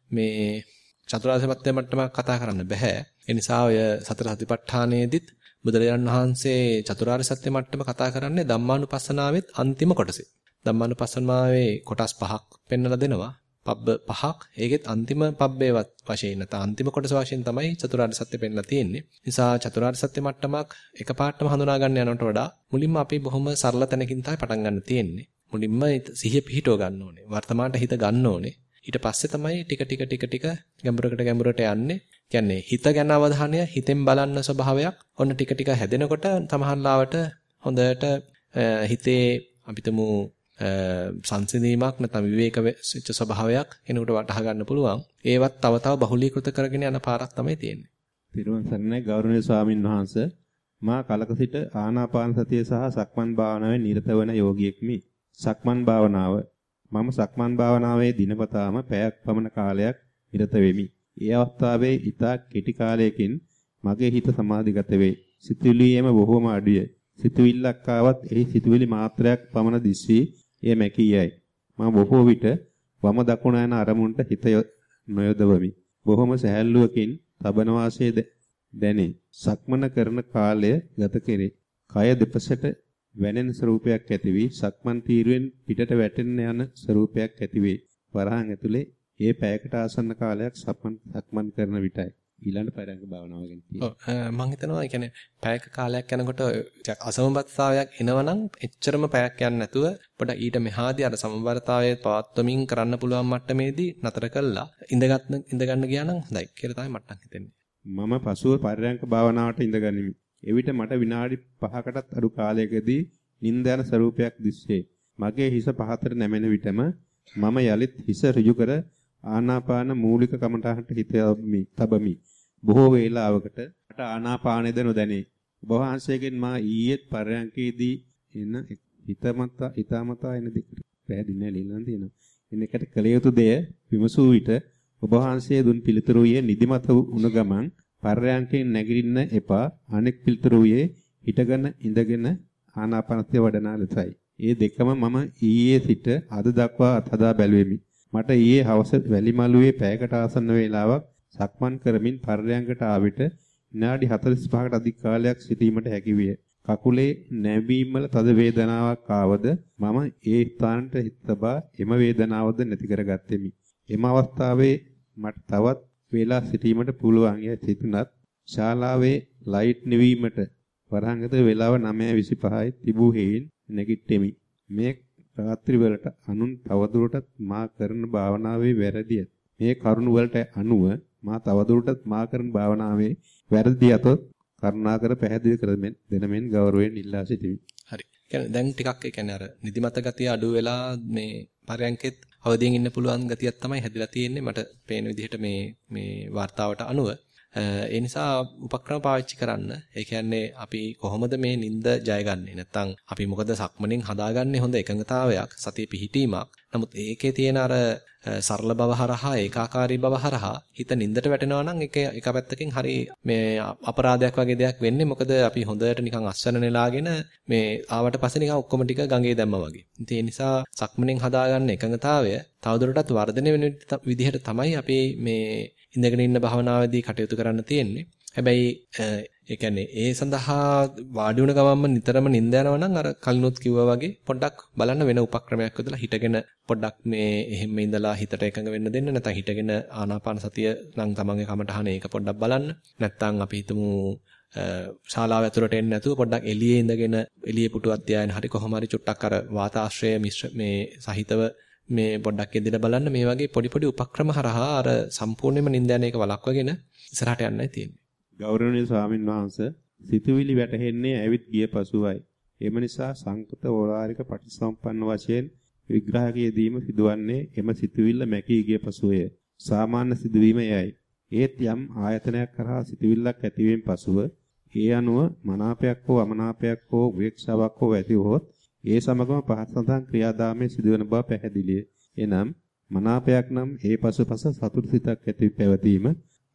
මේ චතුරාර්ය සත්‍ය මට්ටමක් කතා කරන්න බෑ. ඒ නිසා ඔය සතර සතිපට්ඨානයේදීත් බුදුරජාණන් වහන්සේ චතුරාර්ය සත්‍ය මට්ටම කතා කරන්නේ ධම්මානුපස්සනාවෙත් අන්තිම කොටසේ. ධම්මානුපස්සනාවේ කොටස් පහක් පෙන්වලා දෙනවා. පබ්බ පහක්. ඒකෙත් අන්තිම පබ්බේවත් වශයෙන් නැත්නම් අන්තිම කොටස වශයෙන් තමයි චතුරාර්ය සත්‍ය පෙන්ලා තියෙන්නේ. නිසා චතුරාර්ය සත්‍ය මට්ටමක් එකපාරටම හඳුනා ගන්න යනට වඩා මුලින්ම අපි බොහොම සරල තැනකින් තමයි පටන් ගන්න තියෙන්නේ. මුලින්ම සිහිය පිහිටව ගන්න ඕනේ. වර්තමානට හිත ගන්න ඕනේ. ඊට පස්සේ තමයි ටික ටික ටික ටික ගැඹුරකට ගැඹුරට යන්නේ. කියන්නේ හිත ගැන අවධානය හිතෙන් බලන්න ස්වභාවයක් ඔන්න ටික ටික හැදෙනකොට තමහල්ලාවට හොඳට හිතේ අපිටමු සංසිඳීමක් නැත්නම් විවේක වෙච්ච ස්වභාවයක් කෙනෙකුට වටහා ගන්න පුළුවන්. ඒවත් තව තව බහුලීකృత කරගෙන යන පාරක් තමයි තියෙන්නේ. පිරුවන් සරණයි ගෞරවනීය ස්වාමින් වහන්සේ මා කලක සිට ආනාපාන සතිය සහ සක්මන් භාවනාවේ නිරත වන යෝගියෙක්මි. සක්මන් භාවනාව මම සක්මන් භාවනාවේ දිනපතාම පැයක් පමණ කාලයක් නිරත වෙමි. ඒ අවස්ථාවේ ඊතා කෙටි කාලයකින් මගේ හිත සමාධිගත වේ. සිතුවිලියේම බොහෝම අඩුය. සිතුවිල්ලක් ආවත් එහි සිතුවිලි මාත්‍රයක් පමණ දිස්වි එය මැකී යයි. මම බොහෝ විට වම දකුණ යන අරමුණට හිත නොයොදවමි. බොහොම සැහැල්ලුවකින් තබන වාසයේ දැනේ. සක්මන කරන කාලය ගත කෙරේ. කය දෙපසට වැනෙන ස්වරූපයක් ඇති වී සක්මන් තීරුවෙන් පිටට වැටෙන්න යන ස්වරූපයක් ඇති වේ. වරහන් ඇතුලේ ඒ පැයකට ආසන්න කාලයක් සක්මන් සක්මන් කරන විටයි. ඊළඟ පරයන්ක භාවනාව ගැන තියෙනවා. ඔව් මම හිතනවා කියන්නේ පැයක කාලයක් යනකොට අසමබරතාවයක් එනවනම් එච්චරම පැයක් යන්නේ නැතුව පොඩ ඊට මෙහාදී අර සමබරතාවයේ පවත්වමින් කරන්න පුළුවන් මට්ටමේදී නතර කළා ඉඳගත් ඉඳගන්න ගියා නම් හොඳයි කියලා තමයි මට හිතෙන්නේ. මම පසුව පරයන්ක භාවනාවට ඉඳගනිමි. එවිට මට විනාඩි 5කටත් අඩු කාලයකදී නිින්ද යන ස්වරූපයක් දිස්සේ. මගේ හිස පහතට නැමෙන විටම මම යලිත් හිස ඍජු කර ආනාපාන මූලික කමටහට හිත තබමි. බොහෝ වේලාවකට මට ආනාපානෙද නොදැනේ. ඔබ වහන්සේගෙන් මා ඊයේත් පරයන්කේදී එන හිතමතා හිතාමතා එන දෙකට පැහැදිලි නැහැ ලියලා තියෙනවා. එනකට කළ යුතු දෙය විමසූ විට ඔබ වහන්සේ දුන් පිළිතුරුයේ නිදිමත වුණ ගමන් පරයන්කෙන් නැගිටින්න එපා. අනෙක් පිළිතුරුයේ හිටගෙන ඉඳගෙන ආනාපානසතිය වඩනා ලෙසයි. ඒ දෙකම මම ඊයේ සිට අද දක්වා අත්හදා බැලුවෙමි. මට ඊයේ හවස වැලිමලුවේ පැයකට ආසන්න වේලාවක් සක්මන් කරමින් පරයන්කට ආවිට විනාඩි 45කට අධික කාලයක් සිටීමට හැකි විය. කකුලේ නැවීම වල තද වේදනාවක් ආවද මම ඒ ස්ථානට හිත තබා එම වේදනාවද නැති කරගත්තෙමි. එම අවස්ථාවේ මට තවත් වේලා සිටීමට පුළුවන් යයි සිතුනත් ශාලාවේ ලයිට් නිවීමට වරහංගත වේලාව 9:25යි තිබූ හේයින් නැගිට්ටෙමි. මේ රාත්‍රී වලට අනුන් තවදුරටත් මා කරන භාවනාවේ වැරදි මේ කරුණ වලට අනුව මා තවදුරටත් මා කරන භාවනාවේ වැරදි අතොත් කරුණාකර පැහැදිලි කර දෙනමෙන් ගෞරවයෙන් ඉල්ලා සිටිමි. හරි. කියන්නේ දැන් ටිකක් ඒ කියන්නේ අර නිදිමත ගතිය අඩු වෙලා මේ පරයන්කෙත් අවදියෙන් ඉන්න පුළුවන් ගතියක් තමයි හැදිලා තියෙන්නේ මට පේන විදිහට මේ මේ වார்த்தාවට අනුව. ඒ නිසා උපක්‍රම පාවිච්චි කරන්න. ඒ කියන්නේ අපි කොහොමද මේ නිින්ද ජයගන්නේ? නැත්නම් අපි මොකද සක්මණෙන් හදාගන්නේ හොඳ එකඟතාවයක්, සතිය පිහිටීමක්. නමුත් ඒකේ තියෙන අර සරල බව හරහා ඒකාකාරී බව හරහා හිත නින්දට වැටෙනවා නම් ඒක එක පැත්තකින් හරි මේ අපරාධයක් වගේ දෙයක් වෙන්නේ මොකද අපි හොඳට නිකන් අස්වැන්න නෙලාගෙන මේ ආවට පස්සේ නිකන් ඔක්කොම ටික ගඟේ දැම්මා වගේ. ඉතින් ඒ නිසා සක්මණෙන් හදාගන්න එකඟතාවය තවදුරටත් වර්ධනය වෙන විදිහට තමයි අපි මේ ඉඳගෙන ඉන්න භාවනාවේදී කටයුතු කරන්න තියෙන්නේ. හැබැයි ඒ කියන්නේ ඒ සඳහා වාඩි වුණ ගමන්ම නිතරම නිින්ද යනවා නම් අර කලිනුත් කිව්වා වගේ පොඩ්ඩක් බලන්න වෙන උපක්‍රමයක් යොදලා හිටගෙන පොඩ්ඩක් මේ එහෙම ඉඳලා හිතට එකඟ වෙන්න දෙන්න නැත්නම් හිටගෙන ආනාපාන සතිය නම් තමන්ගේ කමටහන ඒක පොඩ්ඩක් බලන්න. නැත්නම් අපි හිතමු ශාලාව ඇතුළට එන්නේ නැතුව පොඩ්ඩක් එළියේ ඉඳගෙන එළියේ පුටු අධ්‍යයන හරි කොහොම හරි චුට්ටක් අර වාතාශ්‍රය මිශ්‍ර මේ සහිතව මේ පොඩ්ඩක් එදින බලන්න. මේ වගේ පොඩි පොඩි උපක්‍රම හරහා අර සම්පූර්ණයෙන්ම නිින්ද යන එක වළක්වගෙන ඉස්සරහට යන්නයි තියෙන්නේ. ගෞරවනීය ස්වාමින් වහන්සේ සිතුවිලි වැටහෙන්නේ ඇවිත් ගිය පසුවයි. එම නිසා සංකත ඕලාරික පටිසම්පන්න වශයෙන් විග්‍රහකයේදීම සිදුවන්නේ එම සිතුවිල්ල මැකී ගිය පසුය. සාමාන්‍ය සිදුවීම එයයි. ඒත් යම් ආයතනයක් කරහා සිතුවිල්ලක් ඇතිවීම පසුව ඒ අනුව මනාපයක් හෝ අමනාපයක් හෝ උපේක්ෂාවක් හෝ ඇති වොත් ඒ සමගම පහත් සඳහන් ක්‍රියාදාමයේ සිදුවන බව පැහැදිලිය. එනම් මනාපයක් නම් ඒ පසුපස සතුට සිතක් ඇති පැවතීම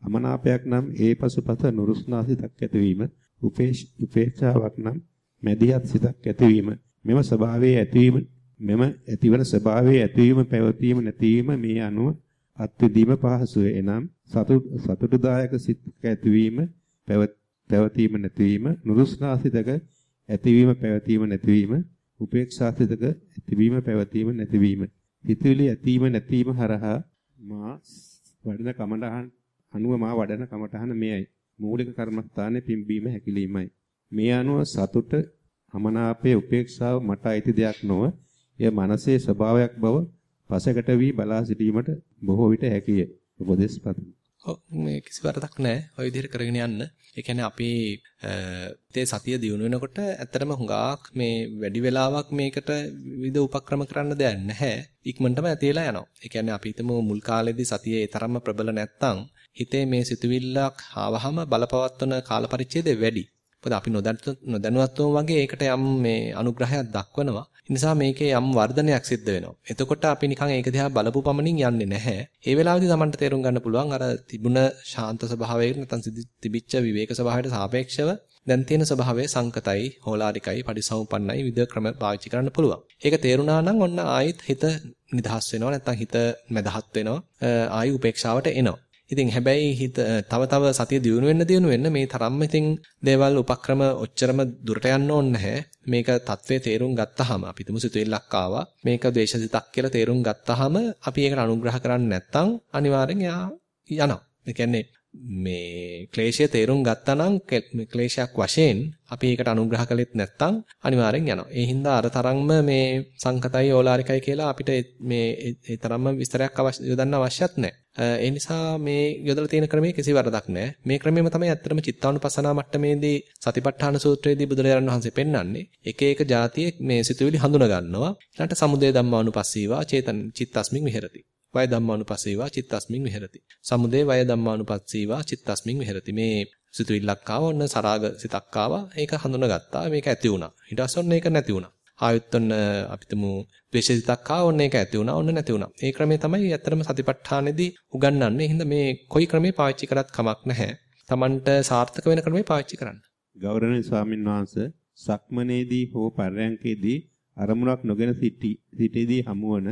අමනාපයක් නම් ඒ පසුපස නුරුස්නා සිතක් ඇතිවීම උපේක්ෂාවක් නම් මැදිහත් සිතක් ඇතිවීම. මෙම ස්වභාවයේ ඇතිවීම මෙම ඇතිවන ස්වභාවයේ ඇතිවීම පැවතීම නැතිවීම මේ අනුව අත්විදීම පහසුවේ එනම් සතුටුදායක සිතක ඇතිවීම පැවතීම නැතිවීම නුරුස්නා සිතක ඇතිවීම පැවතීම නැතිවීම උපේක්ෂා සිතක ඇතිවීම පැවතීම නැතිවීම. හිතවිලි ඇතිවීම නැතිවීම හරහා මා වඩන කමඩහන් අනුව මා වඩන කමඨහන මෙයයි. මූලික කර්මස්ථානයේ පිම්බීම හැකිලීමයි. මේ අනුව සතුට, අමනාපයේ උපේක්ෂාව මට අයිති දෙයක් නොව, එය මනසේ ස්වභාවයක් බව පසකට වී බලා සිටීමට බොහෝ විට හැකිය. උපදේශ පතමි. ඔව් මේ කිසි වරදක් නැහැ. ওই විදිහට කරගෙන යන්න. ඒ කියන්නේ අපි තේ සතිය දිනු වෙනකොට ඇත්තටම හුඟක් මේ වැඩි වෙලාවක් මේකට විවිධ උපක්‍රම කරන්න දෙයක් නැහැ. ඉක්මනටම ඇතිලා යනවා. ඒ කියන්නේ අපි හිතමු මුල් කාලේදී සතියේ ඒ තරම්ම ප්‍රබල නැත්තම් හිතේ මේ සිතුවිල්ලක් ආවහම බලපවත්වන කාල පරිච්ඡේදය වැඩි. මොකද අපි නොදැනුවත්වම වගේ ඒකට යම් මේ අනුග්‍රහයක් දක්වනවා. නිසා මේකේ යම් වර්ධනයක් සිද්ධ වෙනවා. එතකොට අපි නිකන් ඒක දිහා බලපු පමණින් යන්නේ නැහැ. ඒ වෙලාවේදී Tamanට තේරුම් ගන්න පුළුවන් අර තිබුණ ශාන්ත ස්වභාවයකට නැත්නම් තිබිච්ච විවේක ස්වභාවයට සාපේක්ෂව දැන් තියෙන ස්වභාවය සංකතයි, හෝලාරිකයි, පටිසමුප්පන්නයි විවිධ ක්‍රම පාවිච්චි කරන්න පුළුවන්. ඒක තේරුණා නම් ඔන්න ආයෙත් හිත නිදහස් වෙනවා නැත්නම් හිත මදහත් වෙනවා. ආයි උපේක්ෂාවට එනවා. ඉතින් හැබැයි හිත තව තව සතිය දියුණු වෙන්න දියුණු වෙන්න මේ තරම්ම ඉතින් දේවල් උපක්‍රම ඔච්චරම දුරට යන්න ඕනේ නැහැ. මේක தત્ත්වයේ තේරුම් ගත්තාම අපි තුමු සිතුවිල්ලක් ආවා. මේක ද්වේෂසිතක් කියලා තේරුම් ගත්තාම අපි ඒකට අනුග්‍රහ කරන්නේ නැත්නම් අනිවාර්යෙන් යා යනවා. ඒ කියන්නේ මේ ක්ලේශය තේරුම් ගත්තා නම් ක්ලේශයක් වශයෙන් අපි ඒකට අනුග්‍රහ කළෙත් නැත්නම් අනිවාර්යෙන් යනවා. ඒ හින්දා අර තරම්ම මේ සංකතයි ඕලාරිකයි කියලා අපිට මේ ඒ තරම්ම විස්තරයක් අවශ්‍ය යොදන්න අවශ්‍යත් නැහැ. ඒ නිසා මේ යොදලා තියෙන ක්‍රමයේ කිසි වරදක් නැහැ. මේ ක්‍රමෙම තමයි ඇත්තටම චිත්තානුපසනාව මට්ටමේදී සතිපට්ඨාන සූත්‍රයේදී බුදුරජාණන් වහන්සේ පෙන්වන්නේ. එක එක જાතියේ මේ සිතුවිලි හඳුනා ගන්නවා. ඊළඟට සමුදය ධම්මානුපස්සීවා චේතන චිත්තස්මින් විහෙරති. වය ධම්මානුපස්සීවා චිත්තස්මින් විහෙරති. සමුදේ වය ධම්මානුපස්සීවා චිත්තස්මින් විහෙරති. මේ සිතුවිල්ලක් ආව ඔන්න සරාග සිතක් ආවා. ඒක හඳුනාගත්තා. මේක ඇති වුණා. ඊට පස්සේ ඔන්න ඒක නැති වුණා. ආයෙත් ඔන්න අපිටම ද්වේෂසිතක් ආව ඔන්න ඒක ඇති වුණා. ඔන්න නැති වුණා. මේ ක්‍රමය තමයි ඇත්තටම සතිපට්ඨානෙදී උගන්වන්නේ. හින්දා මේ කොයි ක්‍රමේ පාවිච්චි කරත් කමක් නැහැ. Tamanට සාර්ථක වෙන ක්‍රමේ පාවිච්චි කරන්න. ගෞරවනීය ස්වාමින් වහන්සේ සක්මනේදී හෝ පර්යංකේදී අරමුණක් නොගෙන සිටි සිටේදී හමුවන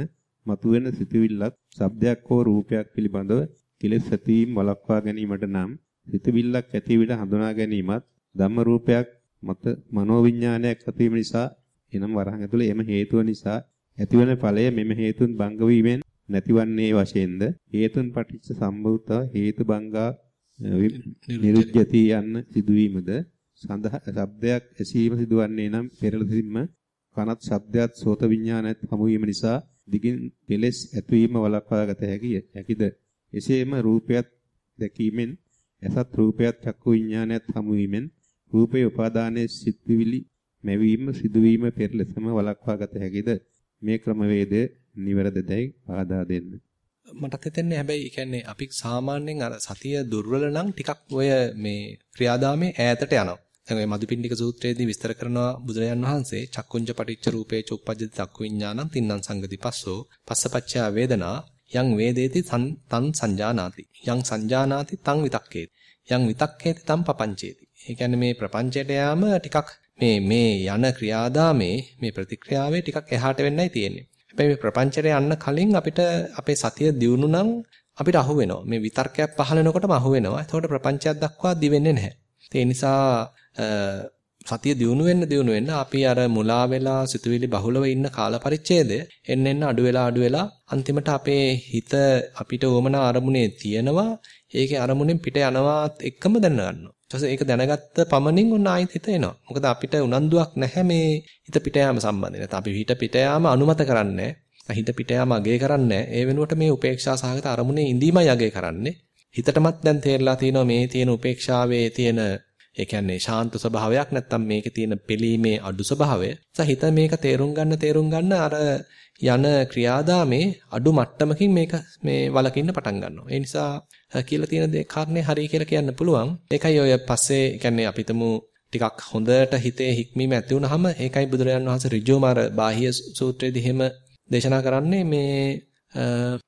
මතුවෙන සිතුවිල්ලත් ශබ්දයක් හෝ රූපයක් පිළිබඳව කෙලෙස් ඇතීම් වළක්වා ගැනීමට නම් සිතුවිල්ලක් ඇති විට හඳුනා ගැනීමත් ධම්ම රූපයක් මත මනෝවිඤ්ඤාණයක් ඇතිවීම නිසා එනම් වරහන් ඇතුළේ එම හේතුව නිසා ඇතිවන ඵලය මෙම හේතුන් භංග වීමෙන් නැතිවන්නේ වශයෙන්ද හේතුන් පටිච්ච සම්භූත හේතු භංගා නිරුද්ධති යන්න සිදුවීමද සඳහා ශබ්දයක් ඇසීම සිදුවන්නේ නම් පෙරළදීම කනත් ශබ්දයක් සෝත විඤ්ඤාණයත් හමු වීම නිසා දිගින් කෙලෙස් ඇතුවීම වළක්වා ගත හැකිය. හැකිද? එසේම රූපයත් දැකීමෙන් එසත් රූපයත් චක්කු විඥානයත් හමු වීමෙන් රූපේ උපාදානයේ සිත්විලි මැවීම සිදුවීම පෙර ලෙසම වළක්වා ගත හැකිද? මේ ක්‍රමවේදය නිවැරදිදයි පාදා දෙන්න. මටත් හිතෙන්නේ හැබැයි කියන්නේ අපි සාමාන්‍යයෙන් අර සතිය දුර්වල නම් ටිකක් ඔය මේ ක්‍රියාදාමයේ ඈතට යනවා. දැන් ওই මදුපිණ්ඩික සූත්‍රයේදී විස්තර කරනවා බුදුරජාන් වහන්සේ චක්කුංජ පටිච්ච රූපේ චුප්පජ්ජති චක්කු විඥානං තින්නම් සංගති පස්සෝ පස්සපච්චා වේදනා යං වේදේති තං සංජානාති යං සංජානාති තං විතක්කේති යං විතක්කේති තං පපංචේති ඒ කියන්නේ මේ ප්‍රපංචයට යාම ටිකක් මේ මේ යන ක්‍රියාදාමේ මේ ප්‍රතික්‍රියාවේ ටිකක් එහාට වෙන්නයි තියෙන්නේ. හැබැයි මේ ප්‍රපංචයට යන්න කලින් අපිට අපේ සතිය දියුණු නම් අපිට අහු වෙනවා. මේ විතර්කයක් පහළ වෙනකොටම අහු වෙනවා. එතකොට ප්‍රපංචයක් දක්වා දිවෙන්නේ නැහැ. ඒ නිසා සතිය දියුණු වෙන්න දියුණු වෙන්න අපි අර මුලා වෙලා සිතුවිලි බහුලව ඉන්න කාල පරිච්ඡේදය එන්න එන්න අඩු වෙලා අඩු වෙලා අන්තිමට අපේ හිත අපිට වමනා අරමුණේ තියෙනවා ඒකේ අරමුණෙන් පිට යනවාත් එක්කම දැනගන්නවා. ඊට පස්සේ ඒක දැනගත්ත පමණින් ඔන්න ආයෙත් හිත එනවා. මොකද අපිට උනන්දුවක් නැහැ මේ හිත පිට යාම සම්බන්ධයෙන්. නැත්නම් අපි හිත පිට යාම අනුමත කරන්නේ හිත පිට යාම අගය කරන්නේ ඒ වෙනුවට මේ උපේක්ෂා සහගත අරමුණේ ඉඳීමයි අගය කරන්නේ. හිතටමත් දැන් තේරලා තියෙනවා මේ තියෙන උපේක්ෂාවේ තියෙන ඒ කියන්නේ ශාන්ත ස්වභාවයක් නැත්තම් මේකේ තියෙන පිළීමේ අඩු ස්වභාවය. හිත මේක තේරුම් ගන්න තේරුම් ගන්න අර යන ක්‍රියාදාමේ අඩු මට්ටමකින් මේක මේ වලකින්න පටන් ගන්නවා. ඒ නිසා කියලා තියෙන දේ කාරණේ හරි කියලා කියන්න පුළුවන්. ඒකයි ඔය පස්සේ කියන්නේ අපිටම ටිකක් හොඳට හිතේ හික්මීම ඇති වුනහම ඒකයි බුදුරජාන් වහන්සේ ඍජුවම අර බාහ්‍ය සූත්‍රයේදී එහෙම දේශනා කරන්නේ මේ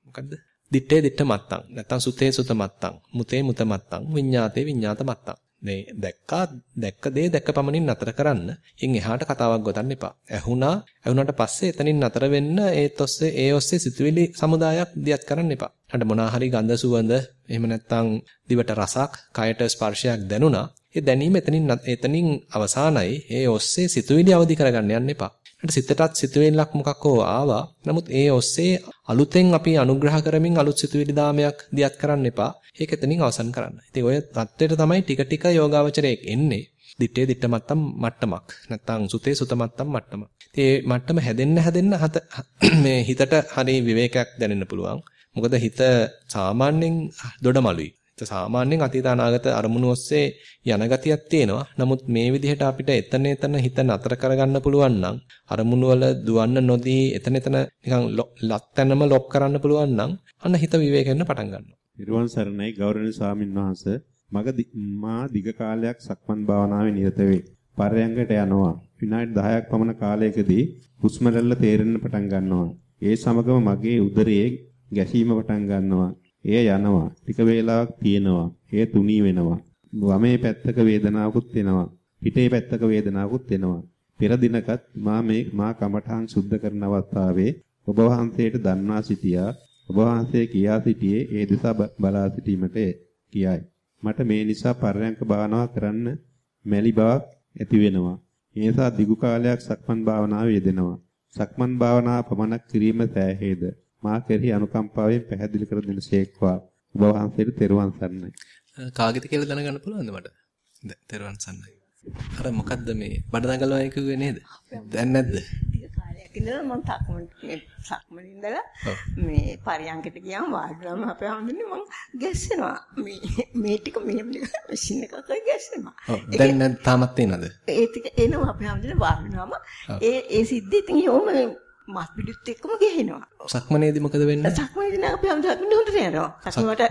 මොකද්ද? දිත්තේ දිත්ත මත්තං නැත්තම් සුතේ සුත මත්තං මුතේ මුත මත්තං විඤ්ඤාතේ විඤ්ඤාත මත්තං මේ දැක්කා දැක්ක දේ දැක්ක පමණින් නතර කරන්න. ඉන් එහාට කතාවක් ගොතන්න එපා. ඇහුණා ඇහුණාට පස්සේ එතනින් නතර වෙන්න ඒත් ඔස්සේ ඒ ඔස්සේ සිතුවිලි සමුදායක් දියත් කරන්න එපා. ඊට මොනා හරි ගඳ සුවඳ එහෙම නැත්නම් දිවට රසක්, කයට ස්පර්ශයක් දැනුණා. ඒ දැනීම එතනින් එතනින් අවසానයි. ඒ ඔස්සේ සිතුවිලි අවදි කරගන්න යන්න එපා. ඊට සිතටත් සිතුවිල්ලක් මොකක් හෝ ආවා. නමුත් ඒ ඔස්සේ අලුතෙන් අපි අනුග්‍රහ කරමින් අලුත් සිතුවිලි දාමයක් දියත් කරන්න එපා. ඒක එතනින් අවසන් කරන්න. ඉතින් ඔය தත්ත්වයට තමයි ටික ටික යෝගාවචරයේ එන්නේ. දිත්තේ දිට්ටමත්තම් මට්ටමක්. නැත්තම් සුතේ සුතමත්තම් මට්ටම. ඉතින් මට්ටම හැදෙන්න හැදෙන්න මේ හිතට හරි විවේකයක් දැනෙන්න පුළුවන්. මොකද හිත සාමාන්‍යයෙන් දොඩමලුයි. සාමාන්‍යයෙන් අතීත අනාගත අරමුණු ඔස්සේ යන ගතියක් තියෙනවා. නමුත් මේ විදිහට අපිට එතන එතන හිත නතර කරගන්න පුළුවන් නම් අරමුණු වල දුවන්න නොදී එතන එතන නිකන් ලත්තැනම ලොක් කරන්න පුළුවන් නම් අන්න හිත විවේකෙන්න පටන් ගන්නවා. නිර්වාණ සරණයි ගෞරවනීය ස්වාමින් වහන්සේ මග මා දිග කාලයක් සක්මන් භාවනාවේ නිරත වේ. පරයන්කට යනවා. විනාඩි 10ක් පමණ කාලයකදී හුස්ම රැල්ල තේරෙන්න පටන් ගන්නවා. ඒ සමගම මගේ උදරයේ ගැසීම පටන් ගන්නවා. එය යනවා. ටික වේලාවක් තියෙනවා. එය තුනී වෙනවා. වමේ පැත්තක වේදනාවකුත් එනවා. පිටේ පැත්තක වේදනාවකුත් එනවා. පෙර දිනකත් මා මේ මා කමඨාන් සුද්ධ කරන අවස්ථාවේ ඔබ වහන්සේට දන්වා සිටියා. ඔබ වහන්සේ කියා සිටියේ ඒ දිසා බලා සිටීමට කියයි. මට මේ නිසා පරයන්ක භාවනාව කරන්න මැලි බවක් ඇති වෙනවා. ඒ නිසා දිගු කාලයක් සක්මන් භාවනාවේ යෙදෙනවා. සක්මන් භාවනාව පමණක් කිරීම සෑහේද? මා කෙරෙහි අනුකම්පාවෙන් පැහැදිලි කර දෙන ශේක්වා. ඔබ වහන්සේට තෙරුවන් සරණයි. කාගෙද කියලා දැනගන්න පුළුවන්ද මට? දැන් තෙරුවන් සරණයි. අර මොකද්ද මේ බඩ නගලවයි කිව්වේ නේද? දැන් නැද්ද? ඉඳලා මම සක්මන් සක්මන් ඉඳලා මේ පරියන්කට ගියාම වාඩිවම අපේ හඳුන්නේ මම ගැස්සෙනවා මේ මේ ටික මේ මැෂින් එකක ගැස්සෙනවා දැන් නැත් තාමත් එනද ඒ ටික එනවා අපේ හඳුන්නේ වාඩිවම ඒ ඒ සිද්ධිය ඉතින් යෝම මස් පිටිත් එක්කම ගහනවා. සක්මනේදී මොකද වෙන්නේ? සක්මනේදී නම් අපි හඳුනන හොඳට යනවා. සක්මනට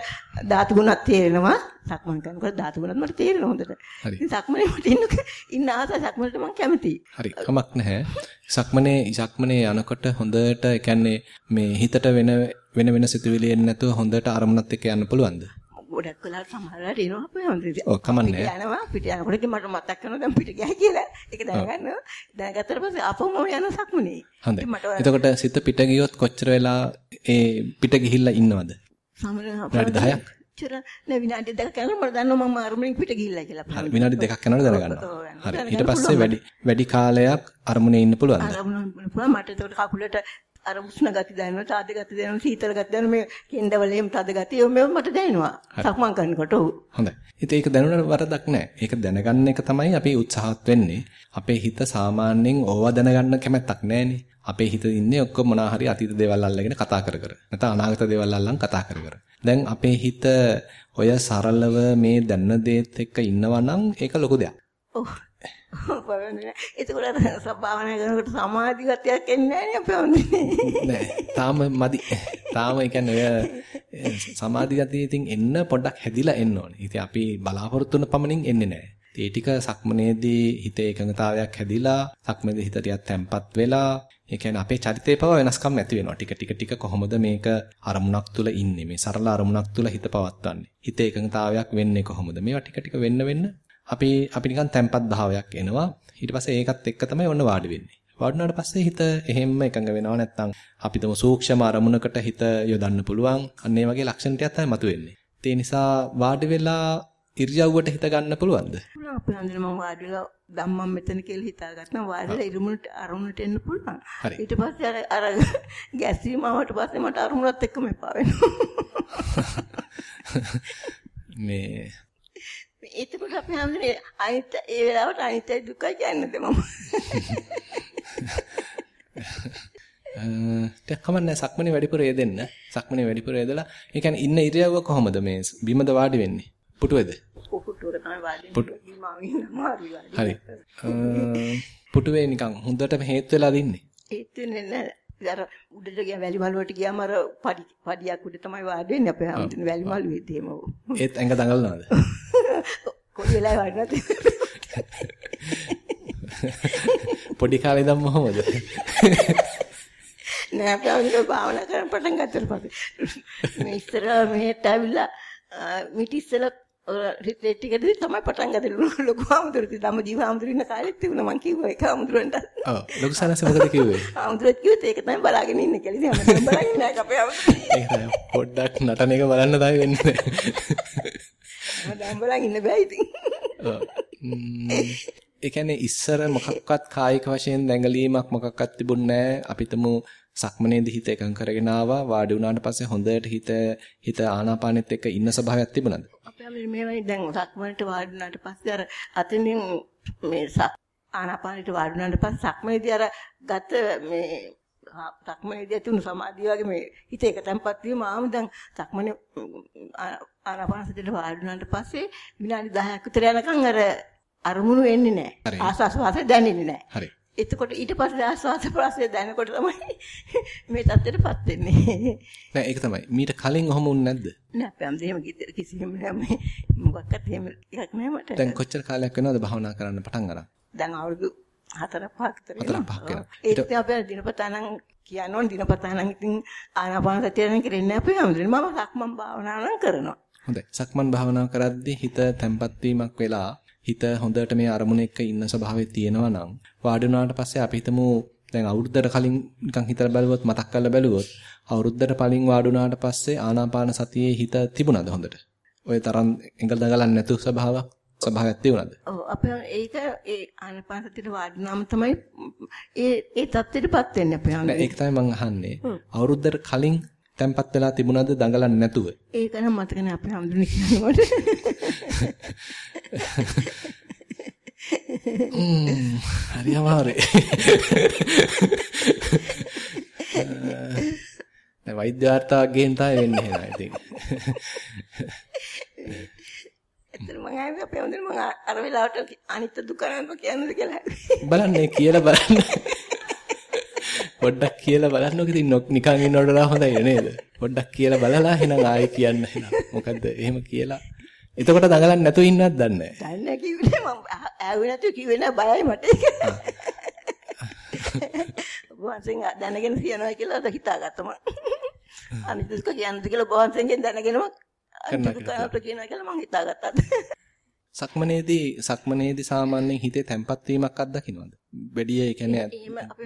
ධාතු ගුණත් තේරෙනවා. සක්මන් කරනකොට ධාතු ගුණත් මට තේරෙනවා හොඳට. ඉතින් සක්මනේ මට ඉන්න ඉන්න ආස සක්මනට මම කැමතියි. හරි. කමක් නැහැ. සක්මනේ සක්මනේ යනකොට හොඳට ඒ කියන්නේ මේ හිතට වෙන වෙන වෙන සිතුවිලි එන්නේ නැතුව හොඳට අරමුණත් එක්ක යන්න පුළුවන්ද? ගොඩක් වෙලාවට සමහරවිට එනවා අපේ හොඳට. ඔව් කමන්නේ. යනවා පිට යනකොට මට මතක් කරනවා දැන් පිට ගියා කියලා. ඒක දැනගන්නවා. දැනගත්තට පස්සේ අපම යන සක්මනේ. හොඳයි. එතකොට සිත පිට ගියොත් කොච්චර වෙලා ඒ පිට ගිහිල්ලා ඉන්නවද? සමහරවිට 10ක්. චර නේ විනාඩි දෙකක් යනකොට මම දන්නවා මම අරමුණෙන් පිට ගිහිල්ලා කියලා. හරි විනාඩි දෙකක් යනකොට දැනගන්නවා. හරි ඊට පස්සේ වැඩි වැඩි කාලයක් අරමුණේ ඉන්න පුළුවන්ද? අරමුණ පුළුවන් මට ඒකට කකුලට අර උෂ්ණ ගති දැනෙනවා, තාද ගති දැනෙනවා, සීතල ගති දැනෙනවා, මේ කෙන්ඩවල එහෙම තද ගති මේව මට දැනෙනවා. සක්මන් කරනකොට ඔව්. හොඳයි. ඉතින් ඒක දැනුණාට වරදක් නැහැ. ඒක දැනගන්න එක තමයි අපි උත්සාහත් වෙන්නේ. අපේ හිත සාමාන්‍යයෙන් ඕවා දැනගන්න කැමැත්තක් නැහැනේ. අපේ හිත ඉන්නේ ඔක්කොම මොනවා හරි අතීත දේවල් අල්ලගෙන කතා කර කර. නැත්නම් අනාගත දේවල් අල්ලන් කතා කර කර. දැන් අපේ හිත ඔය සරලව මේ දැනන දේත් එක්ක ඉන්නවා නම් ඒක ලොකු දෙයක්. ඔව්. බලන්න. ඒකවල සබාවනා කරනකොට සමාධි ගතියක් එන්නේ නැහැ. තාම මදි. තාම ඒ කියන්නේ ඔය සමාධි ගතිය ඉතින් එන්න පොඩ්ඩක් හැදිලා එන්න ඕනේ. ඉතින් අපි බලාපොරොත්තු වෙන පමණින් එන්නේ නෑ. ඒ ටික සක්මනේදී හිතේ එකඟතාවයක් හැදිලා, සක්මනේදී හිත ටිකක් තැම්පත් වෙලා, ඒ කියන්නේ අපේ චරිතේ පව වෙනස්කම් ඇති වෙනවා. ටික ටික ටික කොහොමද මේක අරමුණක් තුල ඉන්නේ? මේ සරල අරමුණක් තුල හිත පවත්වන්නේ. හිතේ එකඟතාවයක් වෙන්නේ කොහොමද? මේවා ටික ටික වෙන්න වෙන්න අපි අපි නිකන් තැම්පත් භාවයක් එනවා. ඊට පස්සේ ඒකත් එක්ක තමයි ඔන්න වාඩි වෙන්නේ. වාඩුණාට පස්සේ හිත එහෙම්ම එකඟ වෙනවා නැත්නම් අපි තුමු සූක්ෂම අරමුණකට හිත යොදන්න පුළුවන්. අන්න ඒ වගේ ලක්ෂණ ටිකක් තමයි මතුවෙන්නේ. ඒ නිසා වාඩි වෙලා ඉරියව්වට හිත ගන්න පුළුවන්ද? අපේ හන්දේ මම වාඩි වෙලා ධම්මම් මෙතන කියලා හිතාගත්තා. වාඩිලා ඉරුමුණට අරමුණට එන්න පුළුවන්. ඊට පස්සේ අර අර ගැසීම ආවට පස්සේ මට අරමුණත් එක්කම එපා වෙනවා. මේ එතකොට අපි හැමෝටම අනිත් ඒ වෙලාවට අනිත්‍ය දුකයි කියන්නද මම. ටිකක් කමන්නේ සක්මනේ වැඩිපුර යෙදෙන්න. සක්මනේ වැඩිපුර යෙදලා ඒ කියන්නේ ඉන්න ඉරියව්ව කොහොමද මේ බිමද වාඩි වෙන්නේ? පුටුවේද? පුටුවක තමයි වාඩි වෙන්නේ. හරි. පුටුවේ නිකන් හොඳටම හේත් වෙලා දින්නේ. හේත් වෙන්නේ නැහැ. අර උඩට ගියා වැලි මළුවට ගියාම අර පඩි පඩියක් උඩ තමයි වාඩි වෙන්නේ අපේ හැමෝටම වැලි මළුවේදී එහෙම. ඒත් ඇඟ දඟලනවද? කොයි වෙලාවෙ වඩනද? පොඩි කාලේ ඉඳන් මොහොමද? නෑ අපි අනික භාවනා කරන පටන් ගත්තට පස්සේ මේ ඉස්සර මෙහෙට ඇවිල්ලා මිට ඉස්සලා රිට්‍රීට් එකේදී තමයි පටන් ගත්තේ. ලොකු ආමුදුරුති ධම්ම ජීව ආමුදුරු ඉන්න කාලෙත් තිබුණා. මං කිව්වා ඒක ආමුදුරන්ට ඔව්. ලොකු සනස මොකද කිව්වේ? ආමුදුරත් කිව්වෙත් ඒක තමයි බලාගෙන ඉන්නේ කියලා. ඉතින් හැමදාම බලාගෙන නැහැ අපේ ආමුදුරු ඒක තමයි පොඩ්ඩක් නටන එක බලන්න තමයි වෙන්නේ. හැමදාම බලාගෙන ඉන්න බෑ ඉතින්. ඔව්. ඒ කියන්නේ ඉස්සර මොකක්වත් කායික වශයෙන් දැඟලීමක් මොකක්වත් තිබුණේ නැහැ අපිටම සක්මනේදී හිත එකඟ කරගෙන ආවා. වාඩි වුණාට පස්සේ හොඳට හිත හිත ආනාපානෙත් එක්ක ඉන්න ස්වභාවයක් තිබුණාද? අපේ මේවයි දැන් සක්මනට වාඩි වුණාට පස්සේ අර අතනින් මේ ආනාපානෙට වාඩි වුණාට පස්සේ සක්මනේදී අර ගත මේ සක්මනේදී තුන සමාධිය වගේ මේ හිත එක තැම්පත් වීම ආම දැන් සක්මනේ ආනාපානසතියට වාඩි වුණාට පස්සේ විනාඩි 10ක් විතර යනකම් අර අරමුණු එන්නේ නැහැ. ආස්වාස් වාසය දැනෙන්නේ නැහැ. හරි එතකොට ඊට පස්සේ ආස්වාද ප්‍රාසය දැනකොට තමයි මේ தත්ත්වයටපත් වෙන්නේ. නෑ ඒක තමයි. මීට කලින් ඔහම වුනේ නැද්ද? නෑ අපේ අම්ම එහෙම කිව්ද කිසිම නෑ මොකක්වත් එහෙම එකක් නෑ මට. දැන් කොච්චර කාලයක් වෙනවද භාවනා කරන්න පටන් අරන්? දැන් අවුරුදු 4 5ක් විතර හතර පහක් වෙනවා. ඒත් අපි දිනපතා නම් කියනෝන් දිනපතා නම් ඉතින් ආනාපාන සතිය නම් කරන්නේ අපි හැමදෙම මම සක්මන් භාවනා නම් කරනවා. හොඳයි. සක්මන් භාවනාව කරද්දී හිත තැම්පත් වීමක් වෙලා හිත හොඳට මේ අරමුණ එක්ක ඉන්න ස්වභාවය තියෙනවා නම් වාඩි වුණාට පස්සේ අපි හිතමු දැන් අවුරුද්දට කලින් නිකන් හිතලා බැලුවොත් මතක් කරලා බැලුවොත් අවුරුද්දට කලින් වාඩි වුණාට පස්සේ ආනාපාන සතියේ හිත තිබුණාද හොඳට? ඔය තරම් එඟල් දඟලන්නේ නැතු ස්වභාවයක් ස්වභාවයක් තිබුණාද? ඔව් අපි ඒක ඒ ආනාපාන සතියට වාඩි වුණාම තමයි ඒ ඒ தත්ත්වෙටපත් වෙන්නේ අපි නෑ ඒක තමයි මම අහන්නේ. අවුරුද්දට කලින් තැම්පත් වෙලා තිබුණාද දඟලන්නේ නැතුව? ඒක නම් මතක නෑ අපි හැමදෙම කියනකොට. හරි අමාරුයි. දැන් වෛද්‍ය වාර්තාවක් ගෙන් තමයි වෙන්නේ එහෙනම් ඉතින්. ඇත්තට මම ආවේ අපි හැමදෙම මම අර වෙලාවට අනිත්‍ය දුක නම කියන්නද කියලා. බලන්න කියලා බලන්න. පොඩ්ඩක් කියලා බලන්නකො ඉතින් නිකන් ඉන්නවට වඩා හොඳයි නේද? පොඩ්ඩක් කියලා බලලා එහෙනම් ආයෙ කියන්න එහෙනම්. මොකද්ද එහෙම කියලා. එතකොට දඟලන්නේ නැතුව ඉන්නවත් දන්නේ නැහැ. දන්නේ කිව්වේ මම ආවේ නැතුව කිව්වේ නෑ බයයි මට ඒක. වහන්සෙන් දැනගෙන කියනවා කියලා හිතාගත්තම. අනිත් දුක කියන්නද කියලා වහන්සෙන්ගෙන් දැනගෙනම අනිත් දුක කියනවා කියලා මම හිතාගත්තා. සක්මනේදී සක්මනේදී සාමාන්‍යයෙන් හිතේ තැම්පත් වීමක් අත්දකින්නවද? බෙඩිය ඒ කියන්නේ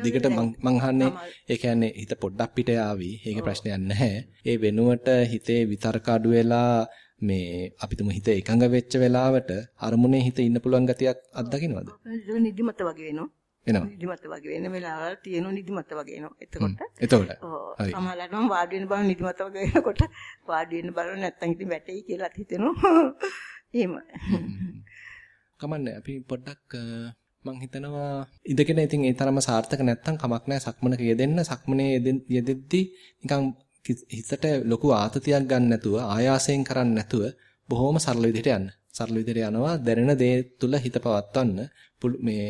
දිගට මං අහන්නේ ඒ කියන්නේ හිත පොඩ්ඩක් පිට යාවි. ඒක ප්‍රශ්නයක් නැහැ. ඒ වෙනුවට හිතේ විතර්ක අඩු වෙලා මේ අපි තුමු හිත එකඟ වෙච්ච වෙලාවට අරමුණේ හිත ඉන්න පුළුවන් ගතියක් අත්දකින්නවද? නිදිමත වගේ වෙනවා. එනවා. නිදිමත වගේ වෙන වෙලාවල් තියෙන නිදිමත වගේ එනවා. එතකොට එතකොට හරි. සමහරවිට මම වාඩි වෙන බලන නිදිමත වගේ වෙනකොට වාඩි වෙන බලන නැත්තම් ඉතින් වැටෙයි කියලා හිතෙනවා. එහෙම. කමන්නේ අපි පොඩ්ඩක් මං හිතනවා ඉඳගෙන ඉතින් ඒ තරම සාර්ථක නැත්තම් කමක් නැහැ සක්මනක යෙදෙන්න සක්මනේ යෙදෙද්දී නිකන් හිතට ලොකු ආතතියක් ගන්න නැතුව ආයාසයෙන් කරන්නේ නැතුව බොහොම සරල විදිහට යන්න. සරල විදිහට යනවා දැනෙන දේ තුල හිත පවත්වන්න මේ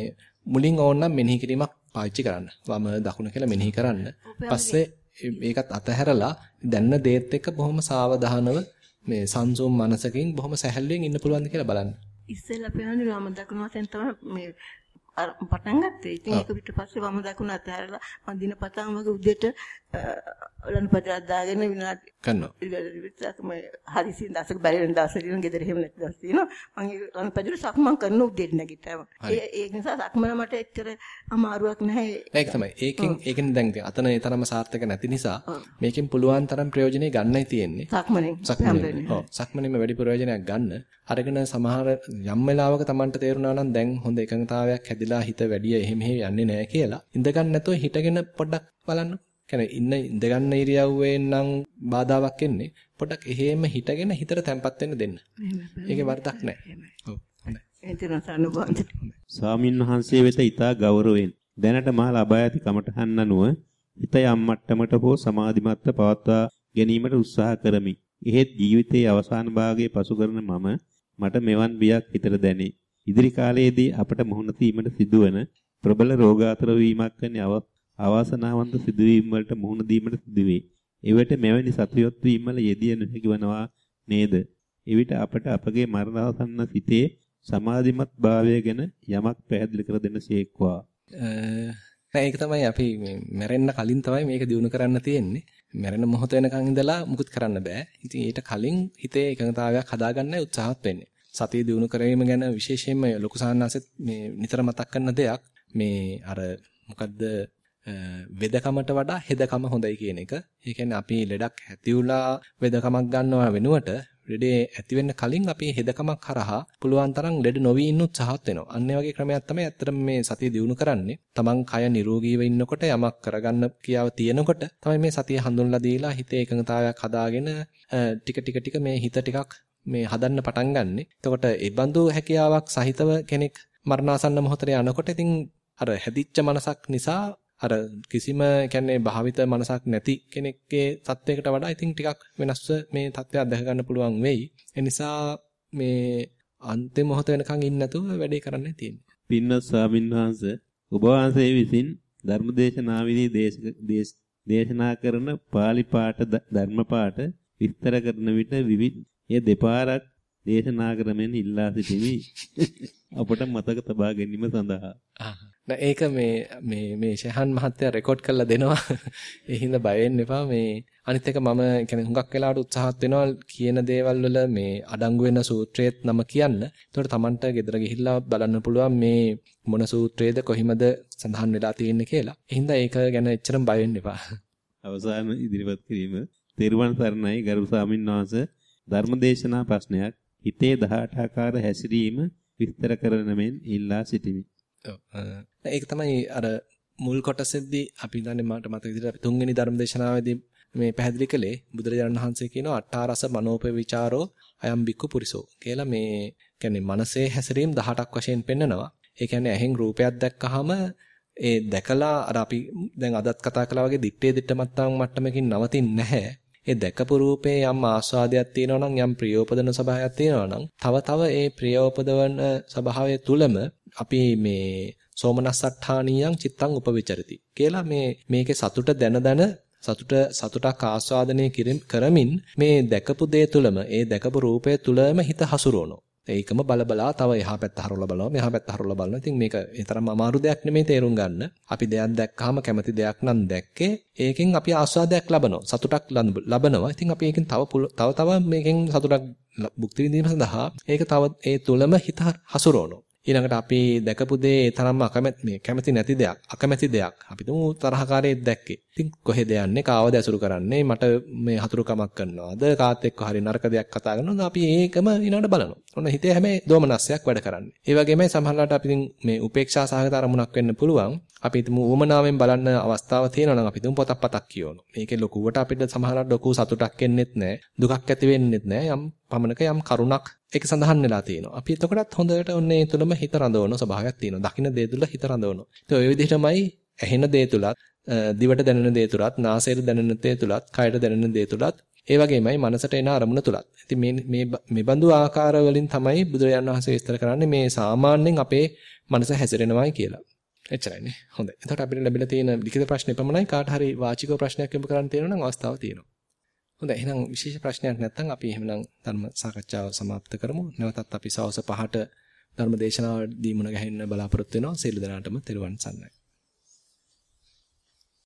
මුලින් ඕනනම් මෙනෙහි කිරීමක් පාවිච්චි කරන්න. වම දකුණ කියලා මෙනෙහි කරන්න. පස්සේ මේකත් අතහැරලා දැනන දේත් එක්ක බොහොම සාවධානව මේ සංසුම් මනසකින් බොහොම සැහැල්ලුවෙන් ඉන්න පුළුවන්ද කියලා බලන්න. ඉස්සෙල්ලා පේන්නේ වම දකුණ වශයෙන් තමයි මේ අර පටන් ගත්තේ. ඉතින් ඒක පිටපස්සේ වම දකුණ අතහැරලා මම දිනපතාම වගේ උදේට ලනුපතක් දාගෙන විනාඩි කරනවා. ඉතින් මේ හදිසි දවසක බැරි වෙන දවසට ඉන්න ගෙදර එහෙම නැති දවස් තියෙනවා. මම ඒ ලනුපතේ සක්මන් කරන උදේට නැගිට්ටාම. ඒ ඒ නිසා සක්මන මට එච්චර අමාරුවක් නැහැ. ඒක තමයි. ඒකෙන් ඒකෙන් දැන් අතන ඒ තරම සාර්ථක නැති නිසා මේකෙන් පුළුවන් තරම් ප්‍රයෝජනෙ ගන්නයි තියෙන්නේ. සක්මනේ. සක්මනේ. ඔව්. සක්මනේම වැඩි ප්‍රයෝජනයක් ගන්න. අරගෙන සමහර යම් වෙලාවක Tamanට තේරුණා නම් දැන් හොඳ එකඟතාවයක් හැදිලා හිත වැඩි එහෙම යන්නේ නැහැ කියලා. ඉඳ ගන්න නැතුව හිටගෙන පොඩ්ඩක් බලන්න. කියන්නේ ඉන්න ඉඳ ගන්න ඉරියව්වේ නම් බාධාවක් එන්නේ. පොඩ්ඩක් එහෙම හිටගෙන හිතට තැම්පත් වෙන්න දෙන්න. ඒකේ වරදක් නැහැ. ඔව්. හොඳයි. ස්වාමින් වහන්සේ වෙත ඊතා ගෞරවයෙන් දැනට මා ලබා ඇති කමඨහන් අනුව හිත යම් මට්ටමට හෝ සමාධිමත්ව පවත්වා ගැනීමට උත්සාහ කරමි. එහෙත් ජීවිතයේ අවසාන භාගයේ පසු කරන මම මට මෙවන් බියක් හිතට දැනේ. ඉදිරි කාලයේදී අපට මුහුණ දීමට සිදුවන ප්‍රබල රෝගාතුර වීමක් වැනි අවාසනාවන්ත සිදුවීම් වලට මුහුණ දීමට සිදුවේ. එවිට මෙවැනි සතුයොත් වීම වල යෙදිය නොහැකි වනවා නේද? එවිට අපට අපගේ මරණාසන්න සිතේ සමාධිමත් භාවය ගැන යමක් පැහැදිලි කර දෙන්නසේක්වා. නෑ ඒක තමයි අපි මැරෙන්න කලින් තමයි මේක දිනු කරන්න තියෙන්නේ. මැරෙන මොහොත වෙනකන් ඉඳලා මුකුත් කරන්න බෑ. ඉතින් ඊට කලින් හිතේ එකඟතාවයක් හදාගන්න උත්සාහත් වෙන්නේ. සතිය දිනු කිරීම ගැන විශේෂයෙන්ම ලොකු සාහනාසෙත් මේ නිතර මතක් කරන දෙයක් මේ අර මොකද්ද වෙදකමට වඩා හෙදකම හොඳයි කියන එක. ඒ කියන්නේ අපි ලෙඩක් ඇතිවලා වෙදකමක් ගන්නවා වෙනුවට ලෙඩේ ඇති වෙන්න කලින් අපි හෙදකමක් කරහා පුළුවන් තරම් ලෙඩ නොවි ඉන්න උත්සාහත් වෙනවා. අන්න ඒ වගේ ක්‍රමයක් තමයි ඇත්තටම මේ සතිය දිනු කරන්නේ. Taman කය නිරෝගීව ඉන්නකොට යමක් කරගන්න කියාව තියෙනකොට තමයි මේ සතිය හඳුන්ලා දීලා හිතේ එකඟතාවයක් හදාගෙන ටික ටික ටික මේ හිත ටිකක් මේ හදන්න පටන් ගන්නෙ. එතකොට ඒ බඳු හැකියාවක් සහිතව කෙනෙක් මරණාසන්න මොහොතේ යනකොට ඉතින් අර හැදිච්ච මනසක් නිසා අර කිසිම කියන්නේ භාවිත මනසක් නැති කෙනෙක්ගේ තත්වයකට වඩා ඉතින් ටිකක් වෙනස්ව මේ තත්ත්වයක් දැක ගන්න පුළුවන් වෙයි. ඒ නිසා මේ අන්තිම මොහොත වෙනකන් ඉන්න නැතුව වැඩේ කරන්න තියෙන්නේ. පින්වත් ස්වාමින් වහන්සේ ඔබ වහන්සේ විසින් ධර්මදේශනාවිදී දේශනා කරන pāli පාඨ ධර්ම පාඨ විස්තර කරන විට විවිධ එය දෙපාරක් දේශනා කරමින් ඉල්ලා සිටිමි. අපට මතක තබා ගැනීම සඳහා. නෑ ඒක මේ මේ මේ ෂහන් මහත්තයා රෙකෝඩ් කරලා දෙනවා. ඒ හින්දා බය වෙන්න එපා. මේ අනිත් එක මම කියන්නේ හුඟක් වෙලාවට උත්සාහත් වෙනවා කියන දේවල් වල මේ අඩංගු වෙන සූත්‍රයේත් නම කියන්න. ඒතකොට Tamanට ගෙදර ගිහිල්ලා බලන්න පුළුවන් මේ මොන සූත්‍රයේද කොහිමද සඳහන් වෙලා තියෙන්නේ කියලා. ඒ හින්දා ඒක ගැන එච්චරම බය වෙන්න එපා. අවසාන ඉදිරිපත් කිරීම තෙරුවන් සරණයි ගරු ස්වාමීන් වහන්සේ ධර්මදේශනා ප්‍රශ්නයක් හිතේ 18 ආකාර හැසිරීම විස්තර කරන මෙන් ඉල්ලා සිටිමි. ඒක තමයි අර මුල් කොටසෙද්දී අපි දන්නේ මට මතක විදිහට අපි තුන්වෙනි ධර්මදේශනාවේදී මේ පැහැදිලි කළේ බුදුරජාණන් වහන්සේ කියනවා අට්ඨාරස මනෝපේ ਵਿਚාරෝ අයම් බික්කු පුරිසෝ කියලා මේ කියන්නේ මනසේ හැසිරීම 18ක් වශයෙන් පෙන්නනවා. ඒ කියන්නේ ඇහෙන් රූපයක් දැක්කහම ඒ දැකලා අර අපි දැන් අදත් කතා කළා වගේ දිත්තේ දිට්ටමත්තාන් මට්ටමකින් නවතින්නේ නැහැ. ඒ දැකපු රූපේ යම් ආස්වාදයක් තියෙනවා නම් යම් ප්‍රියෝපදන ස්වභාවයක් තියෙනවා නම් තව තව ඒ ප්‍රියෝපදවන ස්වභාවය තුලම අපි මේ සෝමනස්සට්ඨානියං චිත්තං උපවිචරති කියලා මේ මේකේ සතුට දැන දැන සතුට සතුටක් ආස්වාදනය කරමින් මේ දැකපු දේ තුලම ඒ දැකපු රූපය තුලම හිත හසුරවනවා. ඒකම බල බලා තව එහා පැත්ත හරවලා බලනවා මෙහා පැත්ත හරවලා බලනවා. ඉතින් මේක ඒ තරම් අමාරු දෙයක් නෙමෙයි තේරුම් ගන්න. අපි දෙයක් දැක්කහම කැමති දෙයක් නම් දැක්කේ ඒකෙන් අපි ආස්වාදයක් ලබනවා. සතුටක් ලබනවා. ඉතින් අපි ඒකෙන් තව තව තව මේකෙන් සතුටක් භුක්ති විඳීම සඳහා ඒක තව ඒ තුලම හිත හසුරවනවා. ඊළඟට අපි දැකපු දේ තරම්ම අකමැති මේ කැමති නැති දෙයක් අකමැති දෙයක් අපි තුමු තරහකාරයෙක් දැක්කේ. ඉතින් කොහෙද යන්නේ කාවද ඇසුරු කරන්නේ මට මේ හතුරුකමක් කරනවාද කාත් එක්ක හරි නරක දෙයක් කතා කරනවාද අපි ඒකම ඊළඟට බලනවා. ඔන්න හිතේ හැම දෝමනස්සයක් වැඩ කරන්නේ. ඒ වගේමයි සමහරවිට අපි මේ උපේක්ෂා සහගත අරමුණක් වෙන්න පුළුවන්. අපි හිතමු ඌමනාවෙන් බලන්න අවස්ථාව තියෙනවා නම් අපි හිතමු පොතක් පතක් කියවනවා. මේකේ ලොකුවට අපිට සමහරවිට ලොකු සතුටක් එන්නෙත් නැහැ. දුකක් ඇති වෙන්නෙත් නැහැ. යම් පමණක යම් කරුණක් ඒක සඳහන් වෙලා තියෙනවා. අපි එතකොටත් හොඳට ඔන්නේ ඒ තුලම හිත රඳවන ස්වභාවයක් තියෙනවා. දකින්න දේ තුල හිත රඳවනවා. ඒ ඔය විදිහටමයි ඇහෙන දේ තුලත්, දිවට දැනෙන දේ තුලත්, නාසයට දැනෙන දේ තුලත්, කයට දැනෙන දේ තුලත්, ඒ වගේමයි මනසට එන අරමුණ තුලත්. ඉතින් මේ මේ මේ බඳු ආකාර වලින් තමයි බුදුරජාණන් වහන්සේ විස්තර කරන්නේ මේ සාමාන්‍යයෙන් අපේ මනස හැසිරෙනවායි කියලා. එච්චරයිනේ. හොඳයි. එතකොට අපිට ලැබිලා තියෙන ලිඛිත ප්‍රශ්නේ පමණයි කාට හරි වාචිකව ප්‍රශ්නයක් යොමු කරන්න තියෙනවා නම් අවස්ථාව තියෙනවා. හොඳයි එහෙනම් විශේෂ ප්‍රශ්නයක් නැත්නම් අපි එහෙනම් ධර්ම සාකච්ඡාව સમાપ્ત කරමු. නැවතත් අපි සවස් 5ට ධර්ම දේශනාවදී මුණ ගැහෙන්න බලාපොරොත්තු වෙනවා. සියලු දෙනාටම තෙරුවන් සරණයි.